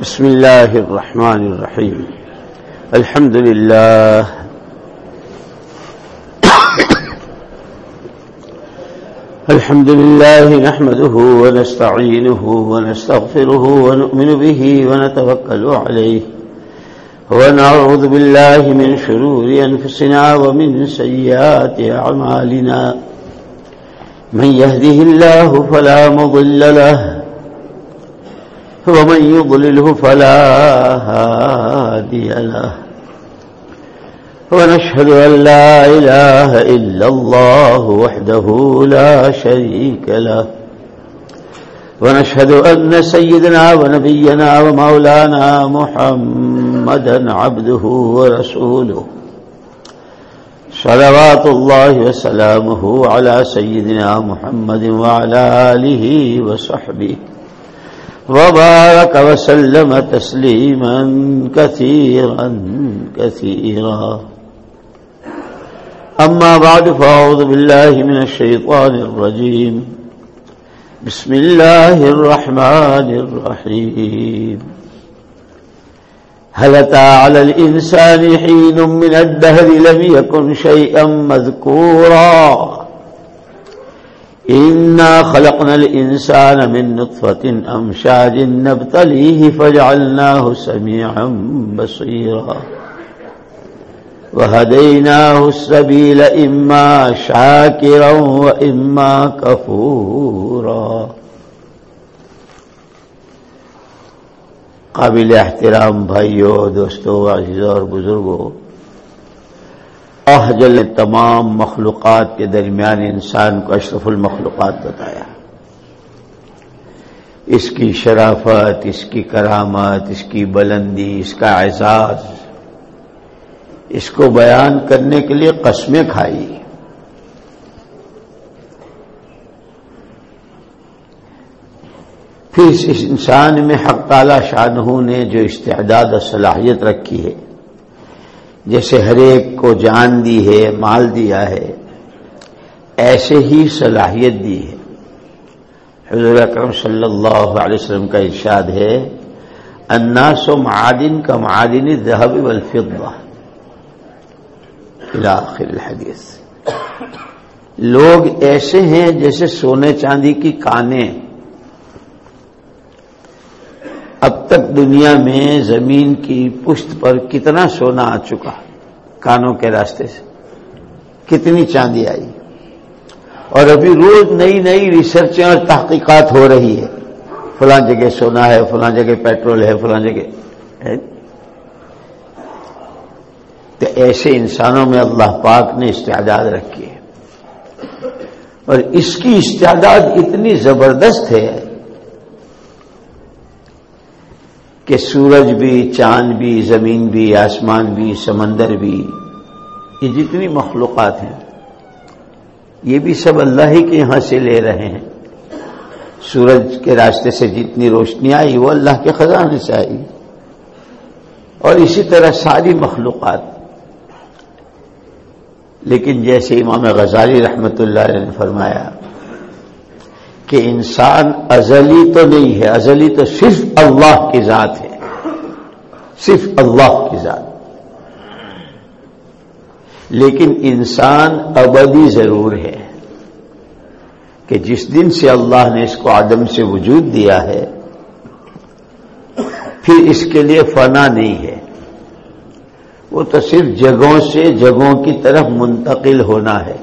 بسم الله الرحمن الرحيم. الحمد لله الحمد لله نحمده ونستعينه ونستغفره ونؤمن به ونتوكل عليه. ونعوذ بالله من شرور أنفسنا ومن سيئات أعمالنا. من يهده الله فلا مضل له ومن يضلله فلا هادي له. ونشهد أن لا إله إلا الله وحده لا شريك له. ونشهد أن سيدنا ونبينا ومولانا محمدا عبده ورسوله. صلوات الله وسلامه على سيدنا محمد وعلى آله وصحبه. وبارك وسلم تسليما كثيرا كثيرا. أما بعد فأعوذ بالله من الشيطان الرجيم. بسم الله الرحمن الرحيم. هل أتى على الإنسان حين من الدهر لم يكن شيئا مذكورا؟ إنا خلقنا الإنسان من نطفة أمشاج نبتليه فجعلناه سميعا بصيرا وهديناه السبيل إما شاكرا وإما كفورا قابل احترام بھائیوں دوستوں عزیزوں اور بزرگوں جل تمام مخلوقات کے درمیان انسان کو اشرف المخلوقات بتایا۔ اس کی شرافت، اس کی کرامت، اس کی بلندی، اس کا اعزاز، اس کو بیان کرنے کے لیے قسمیں کھائی۔ پھر اس انسان میں حق تعالی شاہ نے جو استعداد اور صلاحیت رکھی ہے۔ جیسے ہر ایک کو جان دی ہے، مال دیا ہے، ایسے ہی صلاحیت دی ہے۔ حضور اکرم صلی اللہ علیہ وسلم کا ارشاد ہے اناس و معادن کا معادن ذہب والفضہ آخر الحدیث۔ لوگ ایسے ہیں جیسے سونے چاندی کی کانیں۔ اب تک دنیا میں زمین کی پشت پر کتنا سونا آ چکا کانوں کے راستے سے۔ کتنی چاندی آئی۔ اور ابھی روز نئی نئی ریسرچیں اور تحقیقات ہو رہی ہے۔ فلاں جگہ سونا ہے، فلاں جگہ پیٹرول ہے، فلاں جگہ۔ ہے۔ تو ایسے انسانوں میں اللہ پاک نے استعداد رکھی ہے۔ اور اس کی استعداد اتنی زبردست ہے کہ سورج بھی، چاند بھی، زمین بھی، آسمان بھی، سمندر بھی، یہ جتنی مخلوقات ہیں، یہ بھی سب اللہ ہی کے یہاں سے لے رہے ہیں۔ سورج کے راستے سے جتنی روشنی آئی، وہ اللہ کے خزانے سے آئی۔ اور اسی طرح ساری مخلوقات۔ لیکن جیسے امام غزالی رحمت اللہ علیہ نے فرمایا کہ انسان ازلی تو نہیں ہے، ازلی تو صرف اللہ کی ذات ہے۔ صرف اللہ کی ذات۔ لیکن انسان ابدی ضرور ہے کہ جس دن سے اللہ نے اس کو آدم سے وجود دیا ہے، پھر اس کے لیے فنا نہیں ہے۔ وہ تو صرف جگہوں سے جگہوں کی طرف منتقل ہونا ہے۔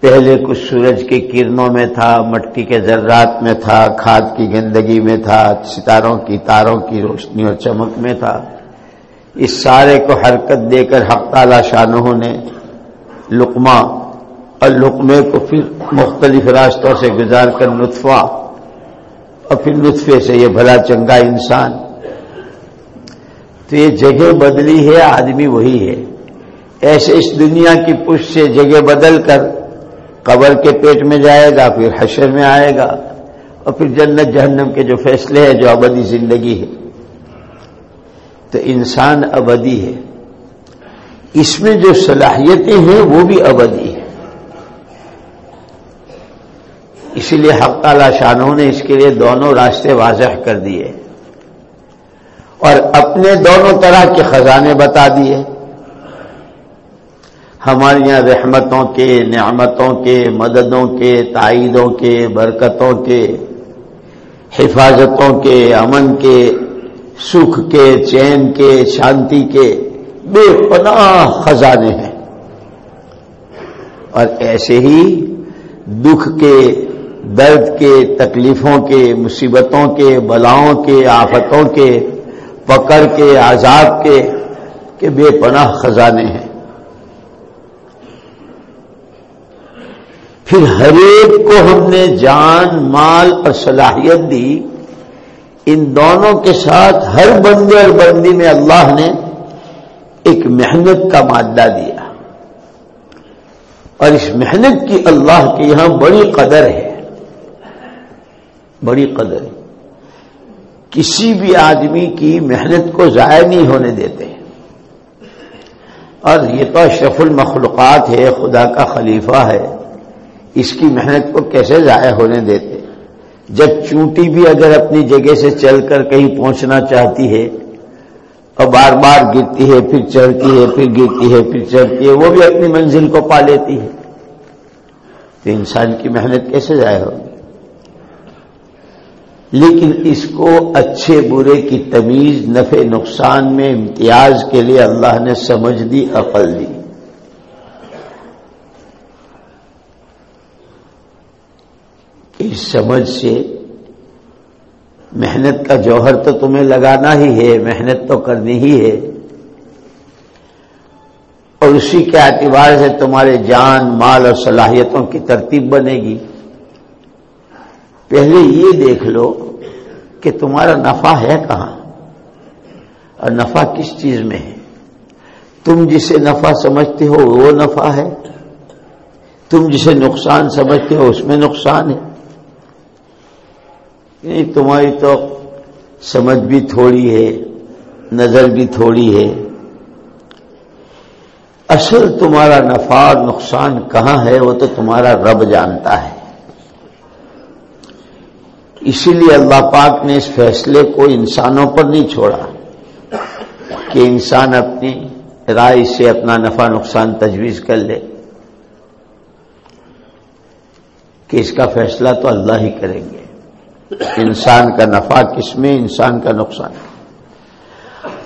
پہلے کچھ سورج کی کرنوں میں تھا، مٹی کے ذرات میں تھا، کھاد کی گندگی میں تھا، ستاروں کی تاروں کی روشنی اور چمک میں تھا۔ اس سارے کو حرکت دے کر حق تعالی شاہوں نے لقمہ اور لقمے کو پھر مختلف راستوں سے گزار کر نطفہ۔ اور پھر نطفے سے یہ بھلا چنگا انسان۔ تو یہ جگہ بدلی ہے، آدمی وہی ہے۔ ایسے اس دنیا کی پش سے جگہ بدل کر قبر کے پیٹ میں جائے گا، پھر حشر میں آئے گا، اور پھر جنت جہنم کے جو فیصلے ہیں، جو ابدی زندگی ہے۔ تو انسان ابدی ہے۔ اس میں جو صلاحیتیں ہیں، وہ بھی ابدی ہیں۔ اسی لیے حق تعالی شانوں نے اس کے لیے دونوں راستے واضح کر دیے۔ اور اپنے دونوں طرح کے خزانے بتا دیے۔ ہمارے یہاں رحمتوں کے، نعمتوں کے، مددوں کے، تائیدوں کے، برکتوں کے، حفاظتوں کے، امن کے، سکھ کے، چین کے، شانتی کے بے پناہ خزانے ہیں۔ اور ایسے ہی دکھ کے، درد کے، تکلیفوں کے، مصیبتوں کے، بلاؤں کے، آفتوں کے پکڑ کے، عذاب کے، کہ بے پناہ خزانے ہیں۔ پھر ہر ایک کو ہم نے جان، مال اور صلاحیت دی۔ ان دونوں کے ساتھ ہر بندے اور بندی میں اللہ نے ایک محنت کا مادہ دیا۔ اور اس محنت کی اللہ کے یہاں بڑی قدر ہے۔ بڑی قدر۔ ہے کسی بھی آدمی کی محنت کو ضائع نہیں ہونے دیتے۔ اور یہ تو اشرف المخلوقات ہے، خدا کا خلیفہ ہے۔ اس کی محنت کو کیسے ضائع ہونے دیتے؟ جب چونٹی بھی اگر اپنی جگہ سے چل کر کہیں پہنچنا چاہتی ہے اور بار بار گرتی ہے، پھر چڑھتی ہے، پھر گرتی ہے، پھر چڑھتی ہے، وہ بھی اپنی منزل کو پا لیتی ہے۔ تو انسان کی محنت کیسے ضائع ہوگی؟ لیکن اس کو اچھے برے کی تمیز، نفع، نقصان میں امتیاز کے لیے اللہ نے سمجھ دی، عقل دی۔ اس سمجھ سے محنت کا جوہر تو تمہیں لگانا ہی ہے، محنت تو کرنی ہی ہے۔ اور اسی کے اعتبار سے تمہارے جان، مال اور صلاحیتوں کی ترتیب بنے گی۔ پہلے یہ دیکھ لو کہ تمہارا نفع ہے کہاں اور نفع کس چیز میں ہے۔ تم جسے نفع سمجھتے ہو، وہ نفع ہے۔ تم جسے نقصان سمجھتے ہو، اس میں نقصان ہے۔ یعنی تمہاری تو سمجھ بھی تھوڑی ہے، نظر بھی تھوڑی ہے۔ اصل تمہارا نفع اور نقصان کہاں ہے؟ وہ تو تمہارا رب جانتا ہے۔ اسی لیے اللہ پاک نے اس فیصلے کو انسانوں پر نہیں چھوڑا کہ انسان اپنی رائے سے اپنا نفع، نقصان تجویز کر لے۔ کہ اس کا فیصلہ تو اللہ ہی کریں گے۔ انسان کا نفع کس میں، انسان کا نقصان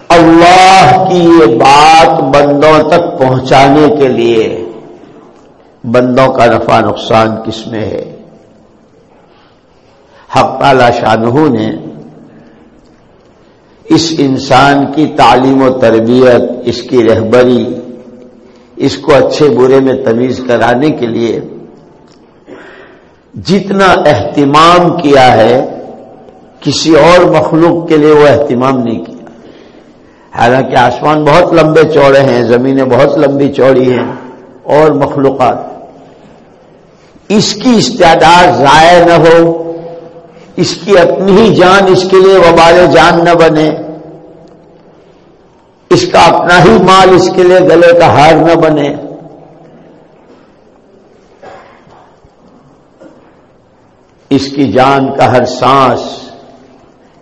اللہ کی یہ بات بندوں تک پہنچانے کے لیے بندوں کا نفع نقصان کس میں ہے؟ حق تعالی شاہ نے اس انسان کی تعلیم و تربیت، اس کی رہبری، اس کو اچھے برے میں تمیز کرانے کے لیے جتنا اہتمام کیا ہے، کسی اور مخلوق کے لیے وہ اہتمام نہیں کیا۔ حالانکہ آسمان بہت لمبے چوڑے ہیں، زمینیں بہت لمبی چوڑی ہیں، اور مخلوقات۔ اس کی استعداد ضائع نہ ہو، اس کی اپنی ہی جان اس کے لیے وبال جان نہ بنے۔ اس کا اپنا ہی مال اس کے لیے گلے کا ہار نہ بنے۔ اس کی جان کا ہر سانس،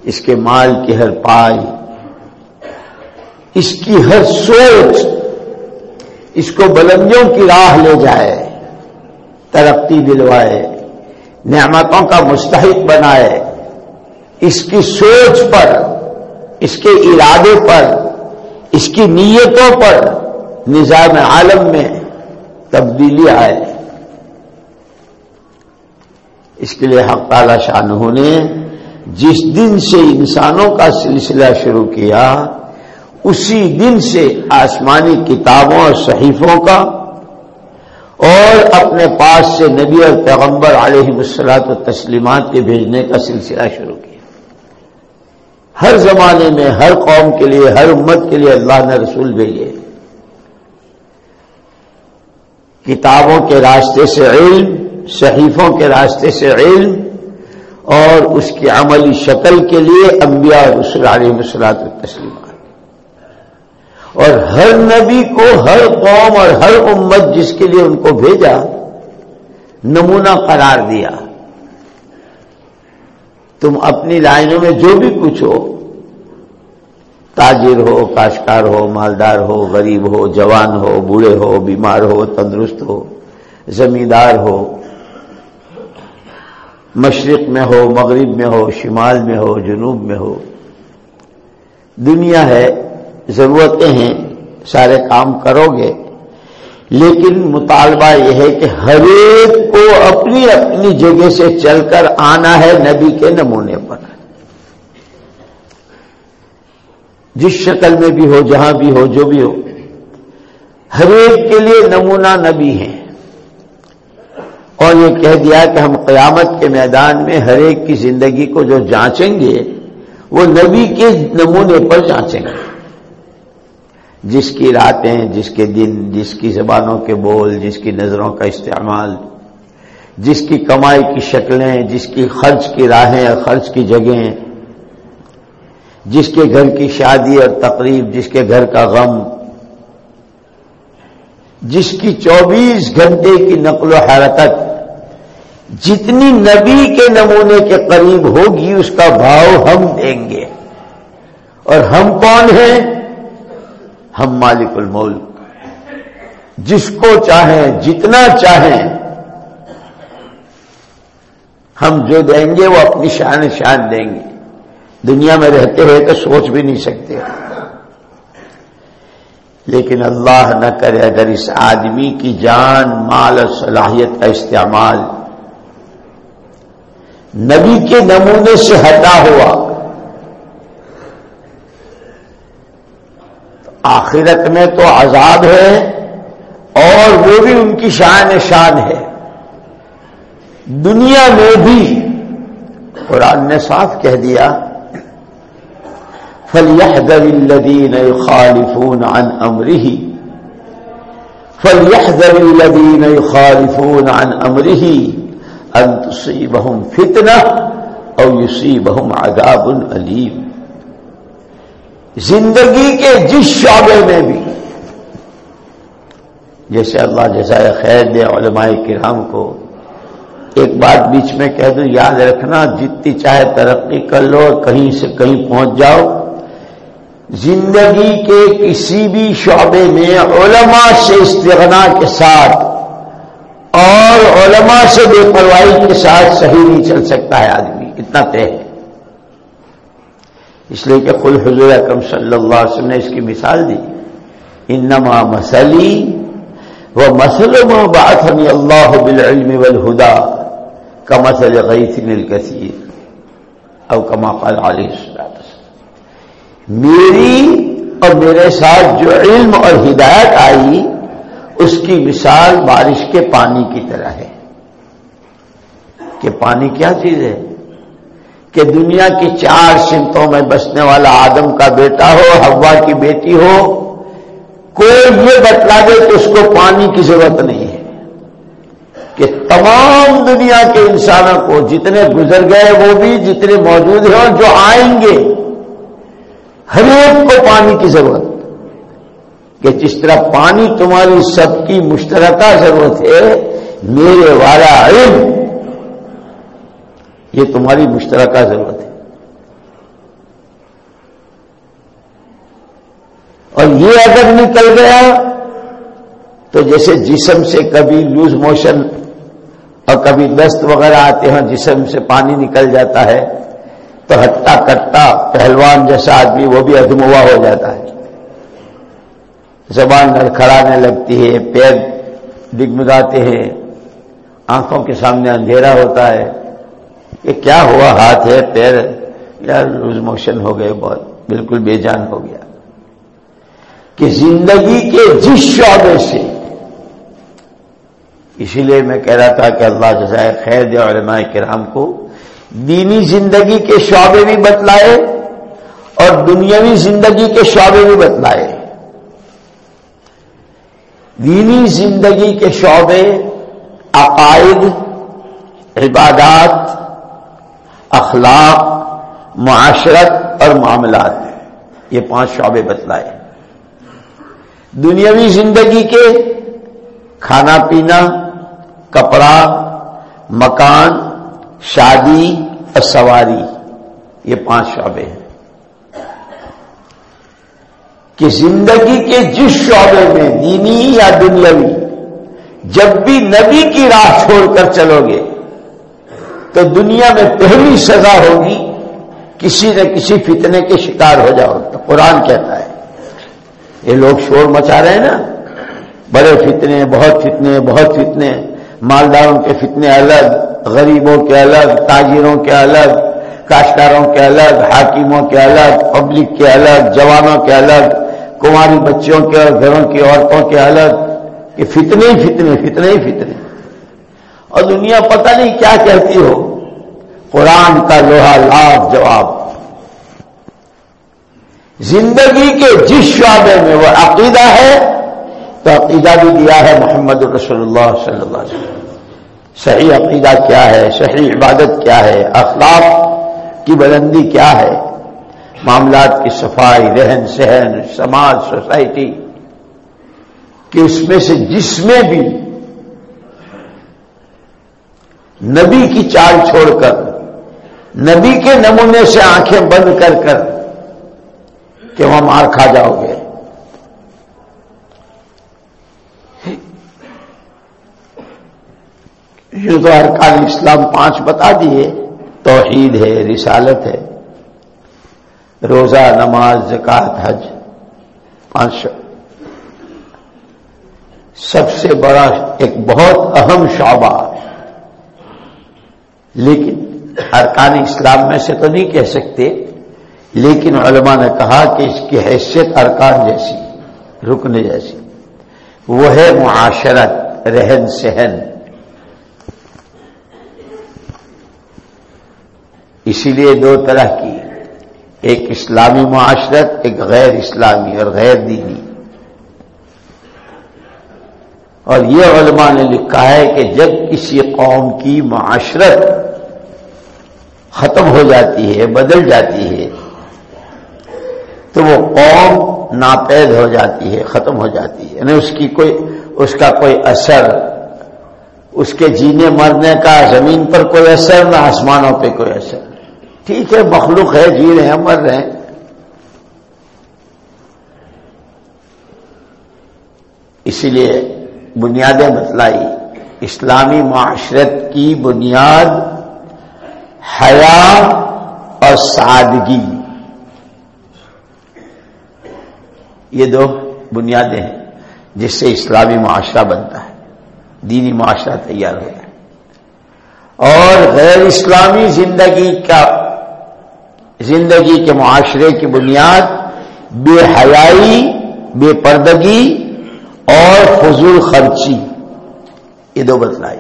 اس کے مال کی ہر پائی، اس کی ہر سوچ، اس کو بلندیوں کی راہ لے جائے، ترقی دلوائے، نعمتوں کا مستحق بنائے۔ اس کی سوچ پر، اس کے ارادے پر، اس کی نیتوں پر، نظام عالم میں تبدیلی آئے۔ اس کے لیے حق تعالی شاہ نے جس دن سے انسانوں کا سلسلہ شروع کیا، اسی دن سے آسمانی کتابوں اور صحیفوں کا، اور اپنے پاس سے نبی اور پیغمبر علیہ مسلاط و تسلیمات کے بھیجنے کا سلسلہ شروع کیا۔ ہر زمانے میں، ہر قوم کے لیے، ہر امت کے لیے اللہ نے رسول بھیجے۔ کتابوں کے راستے سے علم صحیفوں کے راستے سے علم اور اس کی عملی شکل کے لیے انبیاء اور رسول علیہ مسلاط تسلیمات اور ہر نبی کو ہر قوم اور ہر امت جس کے لیے ان کو بھیجا، نمونہ قرار دیا۔ تم اپنی لائنوں میں جو بھی کچھ ہو، تاجر ہو کاشکار ہو، مالدار ہو، غریب ہو، جوان ہو، بوڑھے ہو، بیمار ہو، تندرست ہو، زمیندار ہو مشرق میں ہو، مغرب میں ہو، شمال میں ہو، جنوب میں ہو۔ دنیا ہے، ضرورتیں ہیں، سارے کام کرو گے۔ لیکن مطالبہ یہ ہے کہ ہر ایک کو اپنی اپنی جگہ سے چل کر آنا ہے نبی کے نمونے پر۔ جس شکل میں بھی ہو، جہاں بھی ہو، جو بھی ہو۔ ہر ایک کے لیے نمونہ نبی ہے اور یہ کہہ دیا کہ ہم قیامت کے میدان میں ہر ایک کی زندگی کو جو جانچیں گے، وہ نبی کے نمونے پر جانچیں گے۔ جس کی راتیں، جس کے دن، جس کی زبانوں کے بول، جس کی نظروں کا استعمال، جس کی کمائی کی شکلیں، جس کی خرچ کی راہیں اور خرچ کی جگہیں، جس کے گھر کی شادی اور تقریب، جس کے گھر کا غم، جس کی چوبیس گھنٹے کی نقل و حرکت جتنی نبی کے نمونے کے قریب ہوگی اس کا بھاؤ ہم دیں گے۔ اور ہم کون ہیں؟ ہم مالک الملک۔ جس کو چاہیں، جتنا چاہیں، ہم جو دیں گے وہ اپنی شان شان دیں گے۔ دنیا میں رہتے ہوئے تو سوچ بھی نہیں سکتے۔ لیکن اللہ نہ کرے اگر اس آدمی کی جان، مال اور صلاحیت کا استعمال نبی کے نمونے سے ہٹا ہوا۔ آخرت میں تو عذاب ہے اور وہ بھی ان کی شان شان ہے۔ دنیا میں بھی قرآن نے صاف کہہ دیا، فليحذر الذين يخالفون عن أمره، فليحذر الذين يخالفون عن أمره۔ أن تصيبهم فتنة أو يصيبهم عذاب أليم۔ زندگی کے جس شعبے میں بھی، جیسے اللہ جزائے خیر دے علماء کرام کو، ایک بات بیچ میں کہہ دوں، یاد رکھنا، جتنی چاہے ترقی کر لو اور کہیں سے کہیں پہنچ جاؤ۔ زندگی کے کسی بھی شعبے میں علماء سے استغنا کے ساتھ اور علماء سے بے پرواہی کے ساتھ صحیح نہیں چل سکتا ہے آدمی، اتنا طے ہے۔ اس لیے کہ خل حضور اکرم صلی اللہ علیہ وسلم نے اس کی مثال دی۔ انما مسلی وہ مسلم بات اللہ بالعلم والہدا کا مسل غیث الکثیر او کما قال علیہ السلام میری اور میرے ساتھ جو علم اور ہدایت آئی اس کی مثال بارش کے پانی کی طرح ہے کہ پانی کیا چیز ہے کہ دنیا کی چار سمتوں میں بسنے والا آدم کا بیٹا ہو ہوا کی بیٹی ہو، کوئی یہ بتلا دے کہ اس کو پانی کی ضرورت نہیں ہے کہ تمام دنیا کے انسانوں کو جتنے گزر گئے وہ بھی جتنے موجود ہیں اور جو آئیں گے، ہر ایک کو پانی کی ضرورت کہ جس طرح پانی تمہاری سب کی مشترکہ ضرورت ہے، میرے والا علم، یہ تمہاری مشترکہ ضرورت ہے۔ اور یہ اگر نکل گیا، تو جیسے جسم سے کبھی لوز موشن اور کبھی دست وغیرہ آتے ہیں جسم سے پانی نکل جاتا ہے، تو ہٹا کٹا پہلوان جیسا آدمی وہ بھی ادموا ہو جاتا ہے۔ زبان لڑکھڑانے لگتی ہے، پیر ڈگمگاتے ہیں، آنکھوں کے سامنے اندھیرا ہوتا ہے۔ یہ کیا ہوا؟ ہاتھ ہے، پیر۔ یا لوز موشن ہو گئے بہت۔ بالکل بے جان ہو گیا۔ کہ زندگی کے جس شعبے سے، اسی لیے میں کہہ رہا تھا کہ اللہ جزائے خیر دے علماء کرام کو دینی زندگی کے شعبے بھی بتلائے اور دنیاوی زندگی کے شعبے بھی بتلائے۔ دینی زندگی کے شعبے، عقائد، عبادات، اخلاق، معاشرت اور معاملات یہ پانچ شعبے بتلائے دنیاوی زندگی کے کھانا پینا، کپڑا، مکان، شادی اور سواری، یہ پانچ شعبے ہیں۔ کہ زندگی کے جس شعبے میں دینی یا دنیاوی، جب بھی نبی کی راہ چھوڑ کر چلو گے، تو دنیا میں پہلی سزا ہوگی کسی نہ کسی فتنے کے شکار ہو جاؤ۔ تو قرآن کہتا ہے، یہ لوگ شور مچا رہے ہیں نا۔ بڑے فتنے، بہت فتنے بہت فتنے۔ مالداروں کے فتنے الگ، غریبوں کے الگ، تاجروں کے الگ، کاشتکاروں کے الگ، حاکموں کے الگ، پبلک کے الگ، جوانوں کے الگ۔ کماری بچوں کے اور گھروں کی عورتوں کے الگ کہ فتنے ہی فتنے فتنے ہی فتنے۔ اور دنیا پتہ نہیں کیا کہتی ہو۔ قرآن کا لوہا لاکھ جواب۔ زندگی کے جس شعبے میں وہ عقیدہ ہے، تو عقیدہ بھی دیا ہے محمد رسول اللہ صلی اللہ علیہ وسلم۔ صحیح عقیدہ کیا ہے؟ صحیح عبادت کیا ہے؟ اخلاق کی بلندی کیا ہے؟ معاملات کی صفائی رہن سہن سماج، سوسائٹی، کہ اس میں سے جس میں بھی نبی کی چال چھوڑ کر، نبی کے نمونے سے آنکھیں بند کر کر کہ وہاں مار کھا جاؤ گے۔ یوں تو ہر اسلام پانچ بتا دیے، توحید ہے، رسالت ہے۔ روزہ، نماز، زکات، حج، پانچ سب سے بڑا ایک بہت اہم شعبہ۔ لیکن ارکان اسلام میں سے تو نہیں کہہ سکتے، لیکن علماء نے کہا کہ اس کی حیثیت ارکان جیسی، رکن جیسی۔ وہ ہے معاشرت، رہن سہن۔ اسی لیے دو طرح کی ایک اسلامی معاشرت، ایک غیر اسلامی اور غیر دینی۔ اور یہ علماء نے لکھا ہے کہ جب کسی قوم کی معاشرت ختم ہو جاتی ہے، بدل جاتی ہے، تو وہ قوم ناپید ہو جاتی ہے، ختم ہو جاتی ہے۔ یعنی اس کی کوئی، اس کا کوئی اثر، اس کے جینے مرنے کا زمین پر کوئی اثر، نہ آسمانوں پہ کوئی اثر۔ ٹھیک ہے، مخلوق ہے جی رہے ہیں مر رہے ہیں اسی لیے بنیادیں بتلائی۔ اسلامی معاشرت کی بنیاد حیا اور سادگی۔ یہ دو بنیادیں ہیں جس سے اسلامی معاشرہ بنتا ہے۔ دینی معاشرہ تیار ہوتا ہے اور غیر اسلامی زندگی کا زندگی کے معاشرے کی بنیاد، بے حیائی، بے پردگی اور فضول خرچی۔ یہ دو بتلائی۔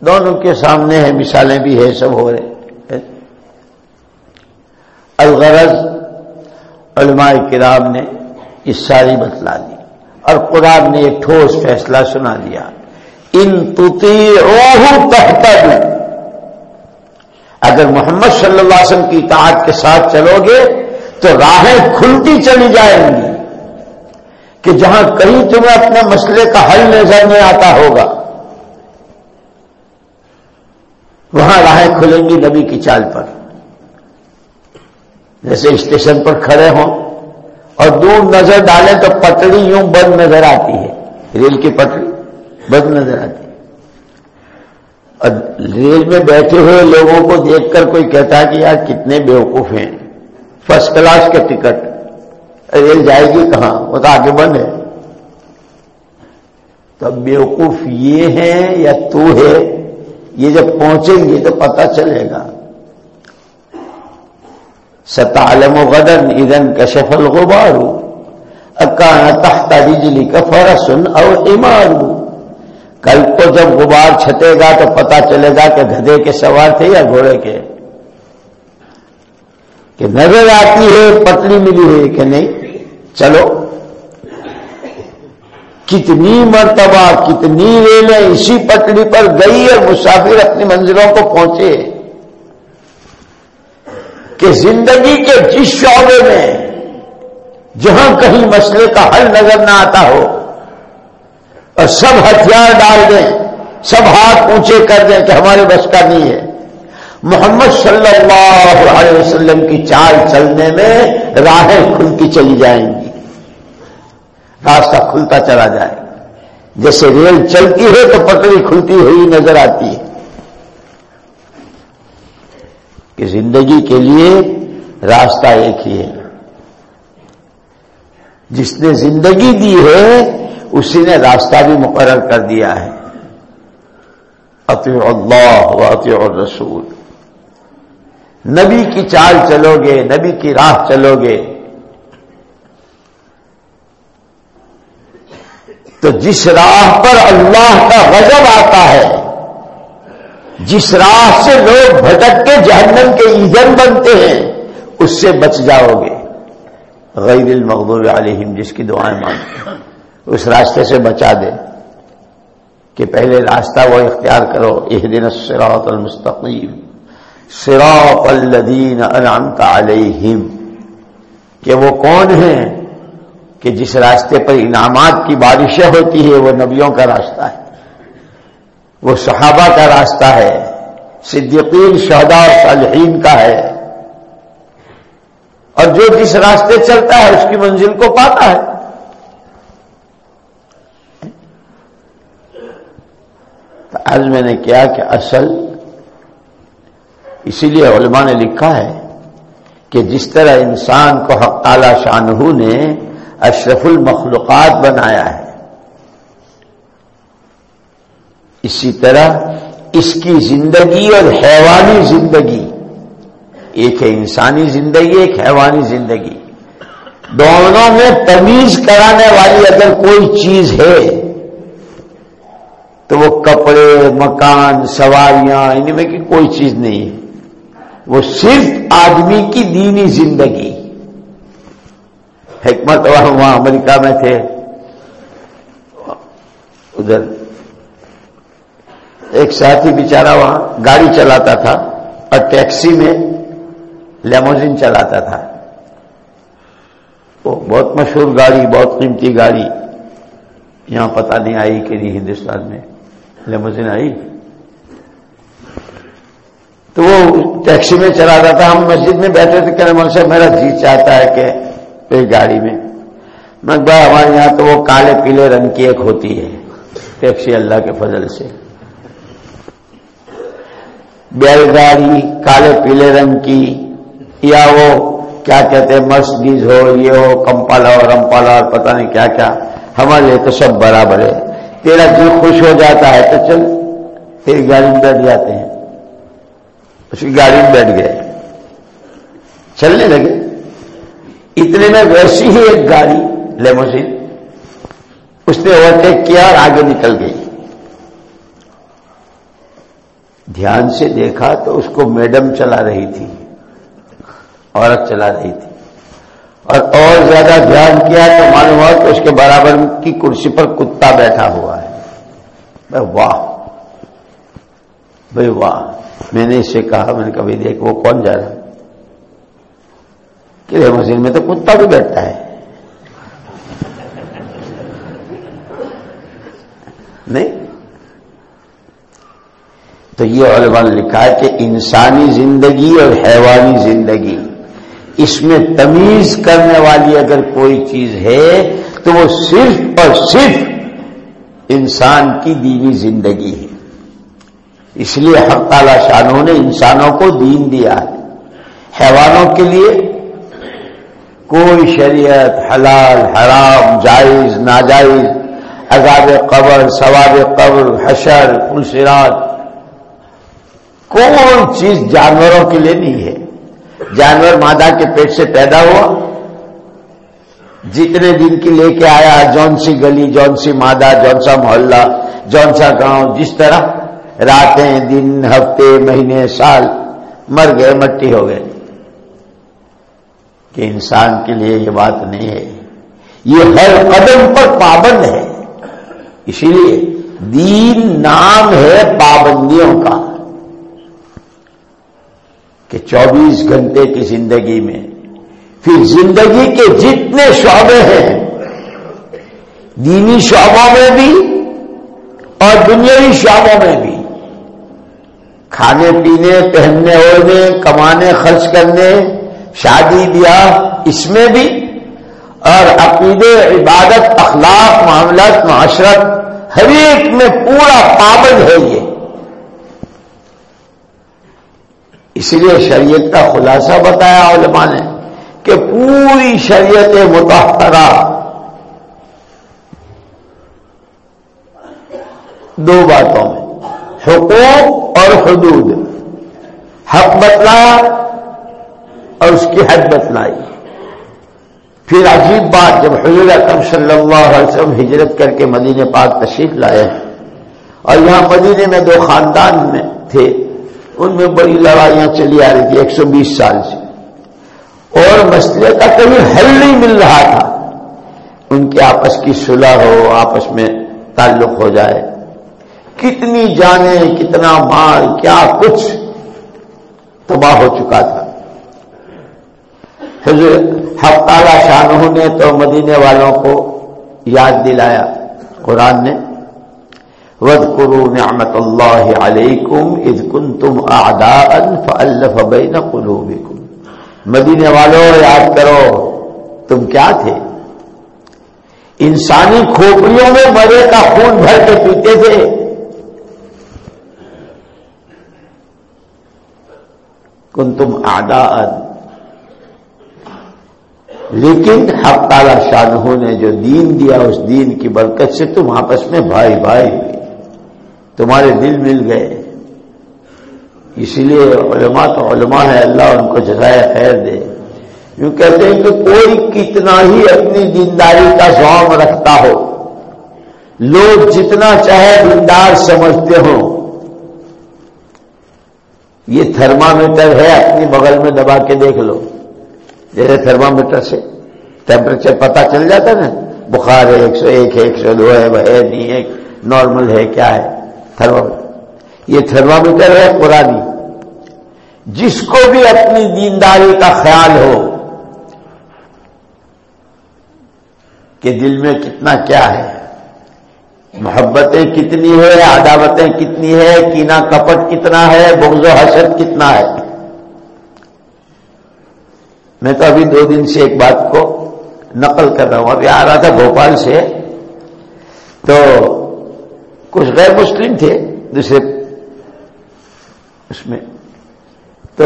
دونوں کے سامنے ہے مثالیں بھی ہے سب ہو رہے الغرض علماء کرام نے یہ ساری بتلا دی اور قرآن نے ایک ٹھوس فیصلہ سنا دیا۔ ان تتی تحت اگر محمد صلی اللہ علیہ وسلم کی اطاعت کے ساتھ چلو گے تو راہیں کھلتی چلی جائیں گی کہ جہاں کہیں تمہیں اپنے مسئلے کا حل نظر نہیں آتا ہوگا۔ وہاں راہیں کھلیں گی نبی کی چال پر۔ جیسے اسٹیشن پر کھڑے ہوں اور دور نظر ڈالیں تو پٹڑی یوں بند نظر آتی ہے۔ ریل کی پٹڑی بند نظر آتی ہے۔ اور ریل میں بیٹھے ہوئے لوگوں کو دیکھ کر کوئی کہتا ہے کہ یار کتنے بیوقوف ہیں۔ فرسٹ کلاس کے ٹکٹ ریل جائے گی کہاں؟ وہ تو آگے بند ہے۔ تو بیوقوف یہ ہے یا تو ہے؟ یہ جب پہنچیں گے تو پتہ چلے گا۔ ستعلم غدن ادن کا شفل غبار اکانا تحت بجلی کا فرسن اور امار کل کو جب غبار چھٹے گا تو پتا چلے گا کہ گدے کے سوار تھے یا گھوڑے کے۔ کہ نظر آتی ہے، پتلی ملی ہوئی کہ نہیں؟ چلو۔ کتنی مرتبہ، کتنی ریلیں اسی پٹڑی پر گئی اور مسافر اپنی منزلوں کو پہنچے کہ زندگی کے جس شعبے میں جہاں کہیں مسئلے کا حل نظر نہ آتا ہو اور سب ہتھیار ڈال دیں، سب ہاتھ اونچے کر دیں کہ ہمارے بس کا نہیں ہے۔ محمد صلی اللہ علیہ وسلم کی چال چلنے میں راہیں کھلتی چلی جائیں گی۔ راستہ کھلتا چلا جائے۔ جیسے ریل چلتی ہے تو پٹری کھلتی ہوئی نظر آتی ہے۔ کہ زندگی کے لیے راستہ ایک ہی ہے۔ جس نے زندگی دی ہے اسی نے راستہ بھی مقرر کر دیا ہے۔ اطیع اللہ و اطیع الرسول۔ نبی کی چال چلو گے، نبی کی راہ چلو گے۔ تو جس راہ پر اللہ کا غضب آتا ہے، جس راہ سے لوگ بھٹک کے جہنم کے ایندھن بنتے ہیں، اس سے بچ جاؤ گے۔ غیر المغضوب علیہم، جس کی دعائیں مانگتے ہیں۔ اس راستے سے بچا دے کہ پہلے راستہ وہ اختیار کرو ایک دن سراط المستقیم۔ سراط الدین انعمت علیہم۔ کہ وہ کون ہیں کہ جس راستے پر انعامات کی بارشیں ہوتی ہے وہ نبیوں کا راستہ ہے۔ وہ صحابہ کا راستہ ہے۔ صدیقین شہدا اور صالحین کا ہے۔ اور جو جس راستے چلتا ہے، اس کی منزل کو پاتا ہے۔ تو آج میں نے کیا کہ اصل اسی لیے علماء نے لکھا ہے کہ جس طرح انسان کو حق تعالی شاہ نے اشرف المخلوقات بنایا ہے، اسی طرح اس کی زندگی اور حیوانی زندگی، ایک ہے انسانی زندگی، ایک حیوانی زندگی۔ دونوں میں تمیز کرانے والی اگر کوئی چیز ہے تو وہ کپڑے، مکان، سواریاں، ان میں کی کوئی چیز نہیں ہے۔ وہ صرف آدمی کی دینی زندگی۔ حکمت وہاں امریکہ میں تھے۔ ادھر ایک ساتھی بیچارہ وہاں گاڑی چلاتا تھا اور ٹیکسی میں لیموزین چلاتا تھا۔ وہ بہت مشہور گاڑی، بہت قیمتی گاڑی۔ یہاں پتہ نہیں آئی کہ نہیں ہندوستان میں۔ لیموزین آئی۔ تو وہ ٹیکسی میں چلاتا تھا، ہم مسجد میں بیٹھے تھے کہ من میرا جی چاہتا ہے کہ ایک گاڑی میں۔ میں بھائی ہمارے یہاں تو وہ کالے پیلے رنگ کی ایک ہوتی ہے ٹیکسی اللہ کے فضل سے۔ بیل گاڑی، کالے پیلے رنگ کی، یا وہ کیا کہتے ہیں مرسڈیز ہو، یہ ہو، کمپالا اور رمپالا اور پتہ نہیں کیا کیا۔ ہمارے لیے تو سب برابر ہے۔ تیرا دل خوش ہو جاتا ہے تو چل، تیری گاڑی میں بیٹھ جاتے ہیں۔ اس کی گاڑی میں بیٹھ گئے۔ چلنے لگے۔ اتنے میں ویسی ہی ایک گاڑی لیموسین اس نے اوورٹیک کیا اور آگے نکل گئی۔ دھیان سے دیکھا تو اس کو میڈم چلا رہی تھی، عورت چلا رہی تھی۔ اور اور زیادہ دھیان کیا تو معلوم ہوا کہ اس کے برابر کی کرسی پر کتا بیٹھا ہوا ہے۔ واہ۔ بھائی واہ۔ میں نے اس سے کہا، میں نے کبھی دیکھ، وہ کون جا رہا کہ مسجد میں تو کتا بھی بیٹھتا ہے۔ نہیں؟ تو یہ علماء نے لکھا ہے کہ انسانی زندگی اور حیوانی زندگی اس میں تمیز کرنے والی اگر کوئی چیز ہے تو وہ صرف اور صرف انسان کی دینی زندگی ہے۔ اس لیے حق تعالی شانوں نے انسانوں کو دین دیا ہے۔ حیوانوں کے لیے کوئی شریعت حلال، حرام، جائز، ناجائز، عذاب قبر، ثواب قبر، حشر پلسرات کوئی چیز جانوروں کے لیے نہیں ہے۔ جانور مادہ کے پیٹ سے پیدا ہوا۔ جتنے دن کی لے کے آیا، جون سی گلی، جون سی مادہ، جون سا محلہ، جون سا گاؤں، جس طرح راتیں، دن، ہفتے، مہینے، سال مر گئے، مٹی ہو گئے۔ کہ انسان کے لیے یہ بات نہیں ہے۔ یہ ہر قدم پر پابند ہے۔ اسی لیے دین نام ہے پابندیوں کا۔ کہ چوبیس گھنٹے کی زندگی میں پھر زندگی کے جتنے شعبے ہیں، دینی شعبوں میں بھی اور دنیاوی شعبوں میں بھی، کھانے پینے، پہننے، اوڑھنے، کمانے، خرچ کرنے، شادی، بیاہ، اس میں بھی اور عقیدے، عبادت، اخلاق، معاملات، معاشرت، ہر ایک میں پورا پابند ہے یہ۔ اس لیے شریعت کا خلاصہ بتایا علماء نے کہ پوری شریعت متحرہ دو باتوں میں، حقوق اور حدود، حق بتلایا اور اس کی حد بتلائی۔ پھر عجیب بات، جب حضور اکرم صلی اللہ علیہ وسلم ہجرت کر کے مدینے پاک تشریف لائے اور یہاں مدینے میں دو خاندان میں تھے۔ ان میں بڑی لڑائیاں چلی آ رہی تھی، ایک سو بیس سال سے۔ اور مسئلے کا کہیں حل نہیں مل رہا تھا۔ ان کی آپس کی صلح ہو، آپس میں تعلق ہو جائے۔ کتنی جانیں، کتنا مال، کیا کچھ تباہ ہو چکا تھا۔ حق تعالی شاہ نے تو مدینے والوں کو یاد دلایا، قرآن نے۔ ود کرو نعمت اللہ علیکم اد کن تم آدا الف بین قلوبکم۔ مدینے والوں یاد کرو، تم کیا تھے؟ انسانی کھوپڑیوں میں مرے کا خون بھر کے پیتے تھے۔ کن تم آدا لیکن حق تعالی شاہ نے جو دین دیا، اس دین کی برکت سے تم آپس میں بھائی بھائی تمہارے دل مل گئے۔ اسی لیے علماء تو علماء ہے اللہ ان کو جزائے خیر دے۔ یوں کہتے ہیں کہ کوئی کتنا ہی اپنی دینداری کا زوام رکھتا ہو۔ لوگ جتنا چاہے دیندار سمجھتے ہوں۔ یہ تھرمامیٹر ہے، اپنی بغل میں دبا کے دیکھ لو۔ جیسے تھرمامیٹر سے ٹیمپریچر پتا چل جاتا نا۔ بخار ہے، ایک سو ایک ہے ایک سو دو ہے، وہ ہے، نہیں ہے نارمل ہے، کیا ہے؟ تھرمامیٹر یہ تھرمامیٹر ہے پرانی جس کو بھی اپنی دینداری کا خیال ہو، کہ دل میں کتنا کیا ہے، محبتیں کتنی ہے، عداوتیں کتنی ہے، کینا کپٹ کتنا ہے، بغض و حسد کتنا ہے۔ میں تو ابھی دو دن سے ایک بات کو نقل کر رہا ہوں۔ ابھی آ رہا تھا بھوپال سے، تو کچھ غیر مسلم تھے دوسرے اس میں۔ تو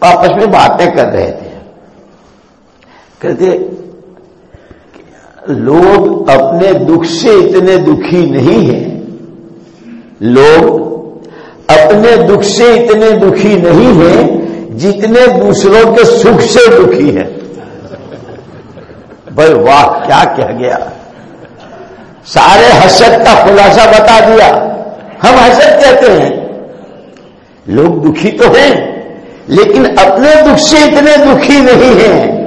آپس میں باتیں کر رہے تھے۔ کہتے لوگ اپنے دکھ سے اتنے دکھی نہیں ہیں۔ لوگ اپنے دکھ سے اتنے دکھی نہیں ہیں جتنے دوسروں کے سکھ سے دکھی ہیں۔ بھائی واہ، کیا کہہ گیا۔ سارے حسد کا خلاصہ بتا دیا۔ ہم حسد کہتے ہیں۔ لوگ دکھی تو ہیں، لیکن اپنے دکھ سے اتنے دکھی نہیں ہیں۔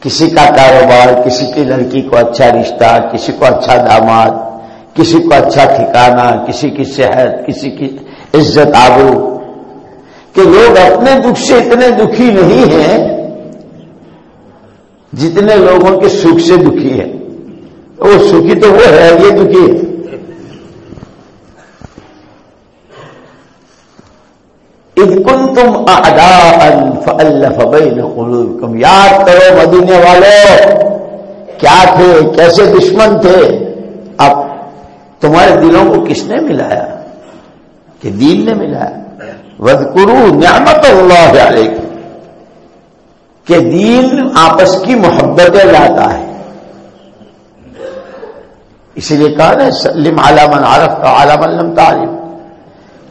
کسی کا کاروبار، کسی کی لڑکی کو اچھا رشتہ، کسی کو اچھا داماد، کسی کو اچھا ٹھکانا کسی کی صحت، کسی کی عزت، آبرو۔ کہ لوگ اپنے دکھ سے اتنے دکھی نہیں ہیں، جتنے لوگوں کے سکھ سے دکھی ہے۔ وہ سکھی تو وہ ہے یہ دکھی کن تم ادا بین قلوبکم۔ یاد کرو مدینے والے، کیا تھے، کیسے دشمن تھے؟ اب تمہارے دلوں کو کس نے ملایا؟ کہ دین نے ملایا؟ ود کرو نعمت اللہ علیہ کہ دین آپس کی محبتیں لاتا ہے۔ اسی لیے کہا نا، سلم علامن عارف کا علام علم تعلیم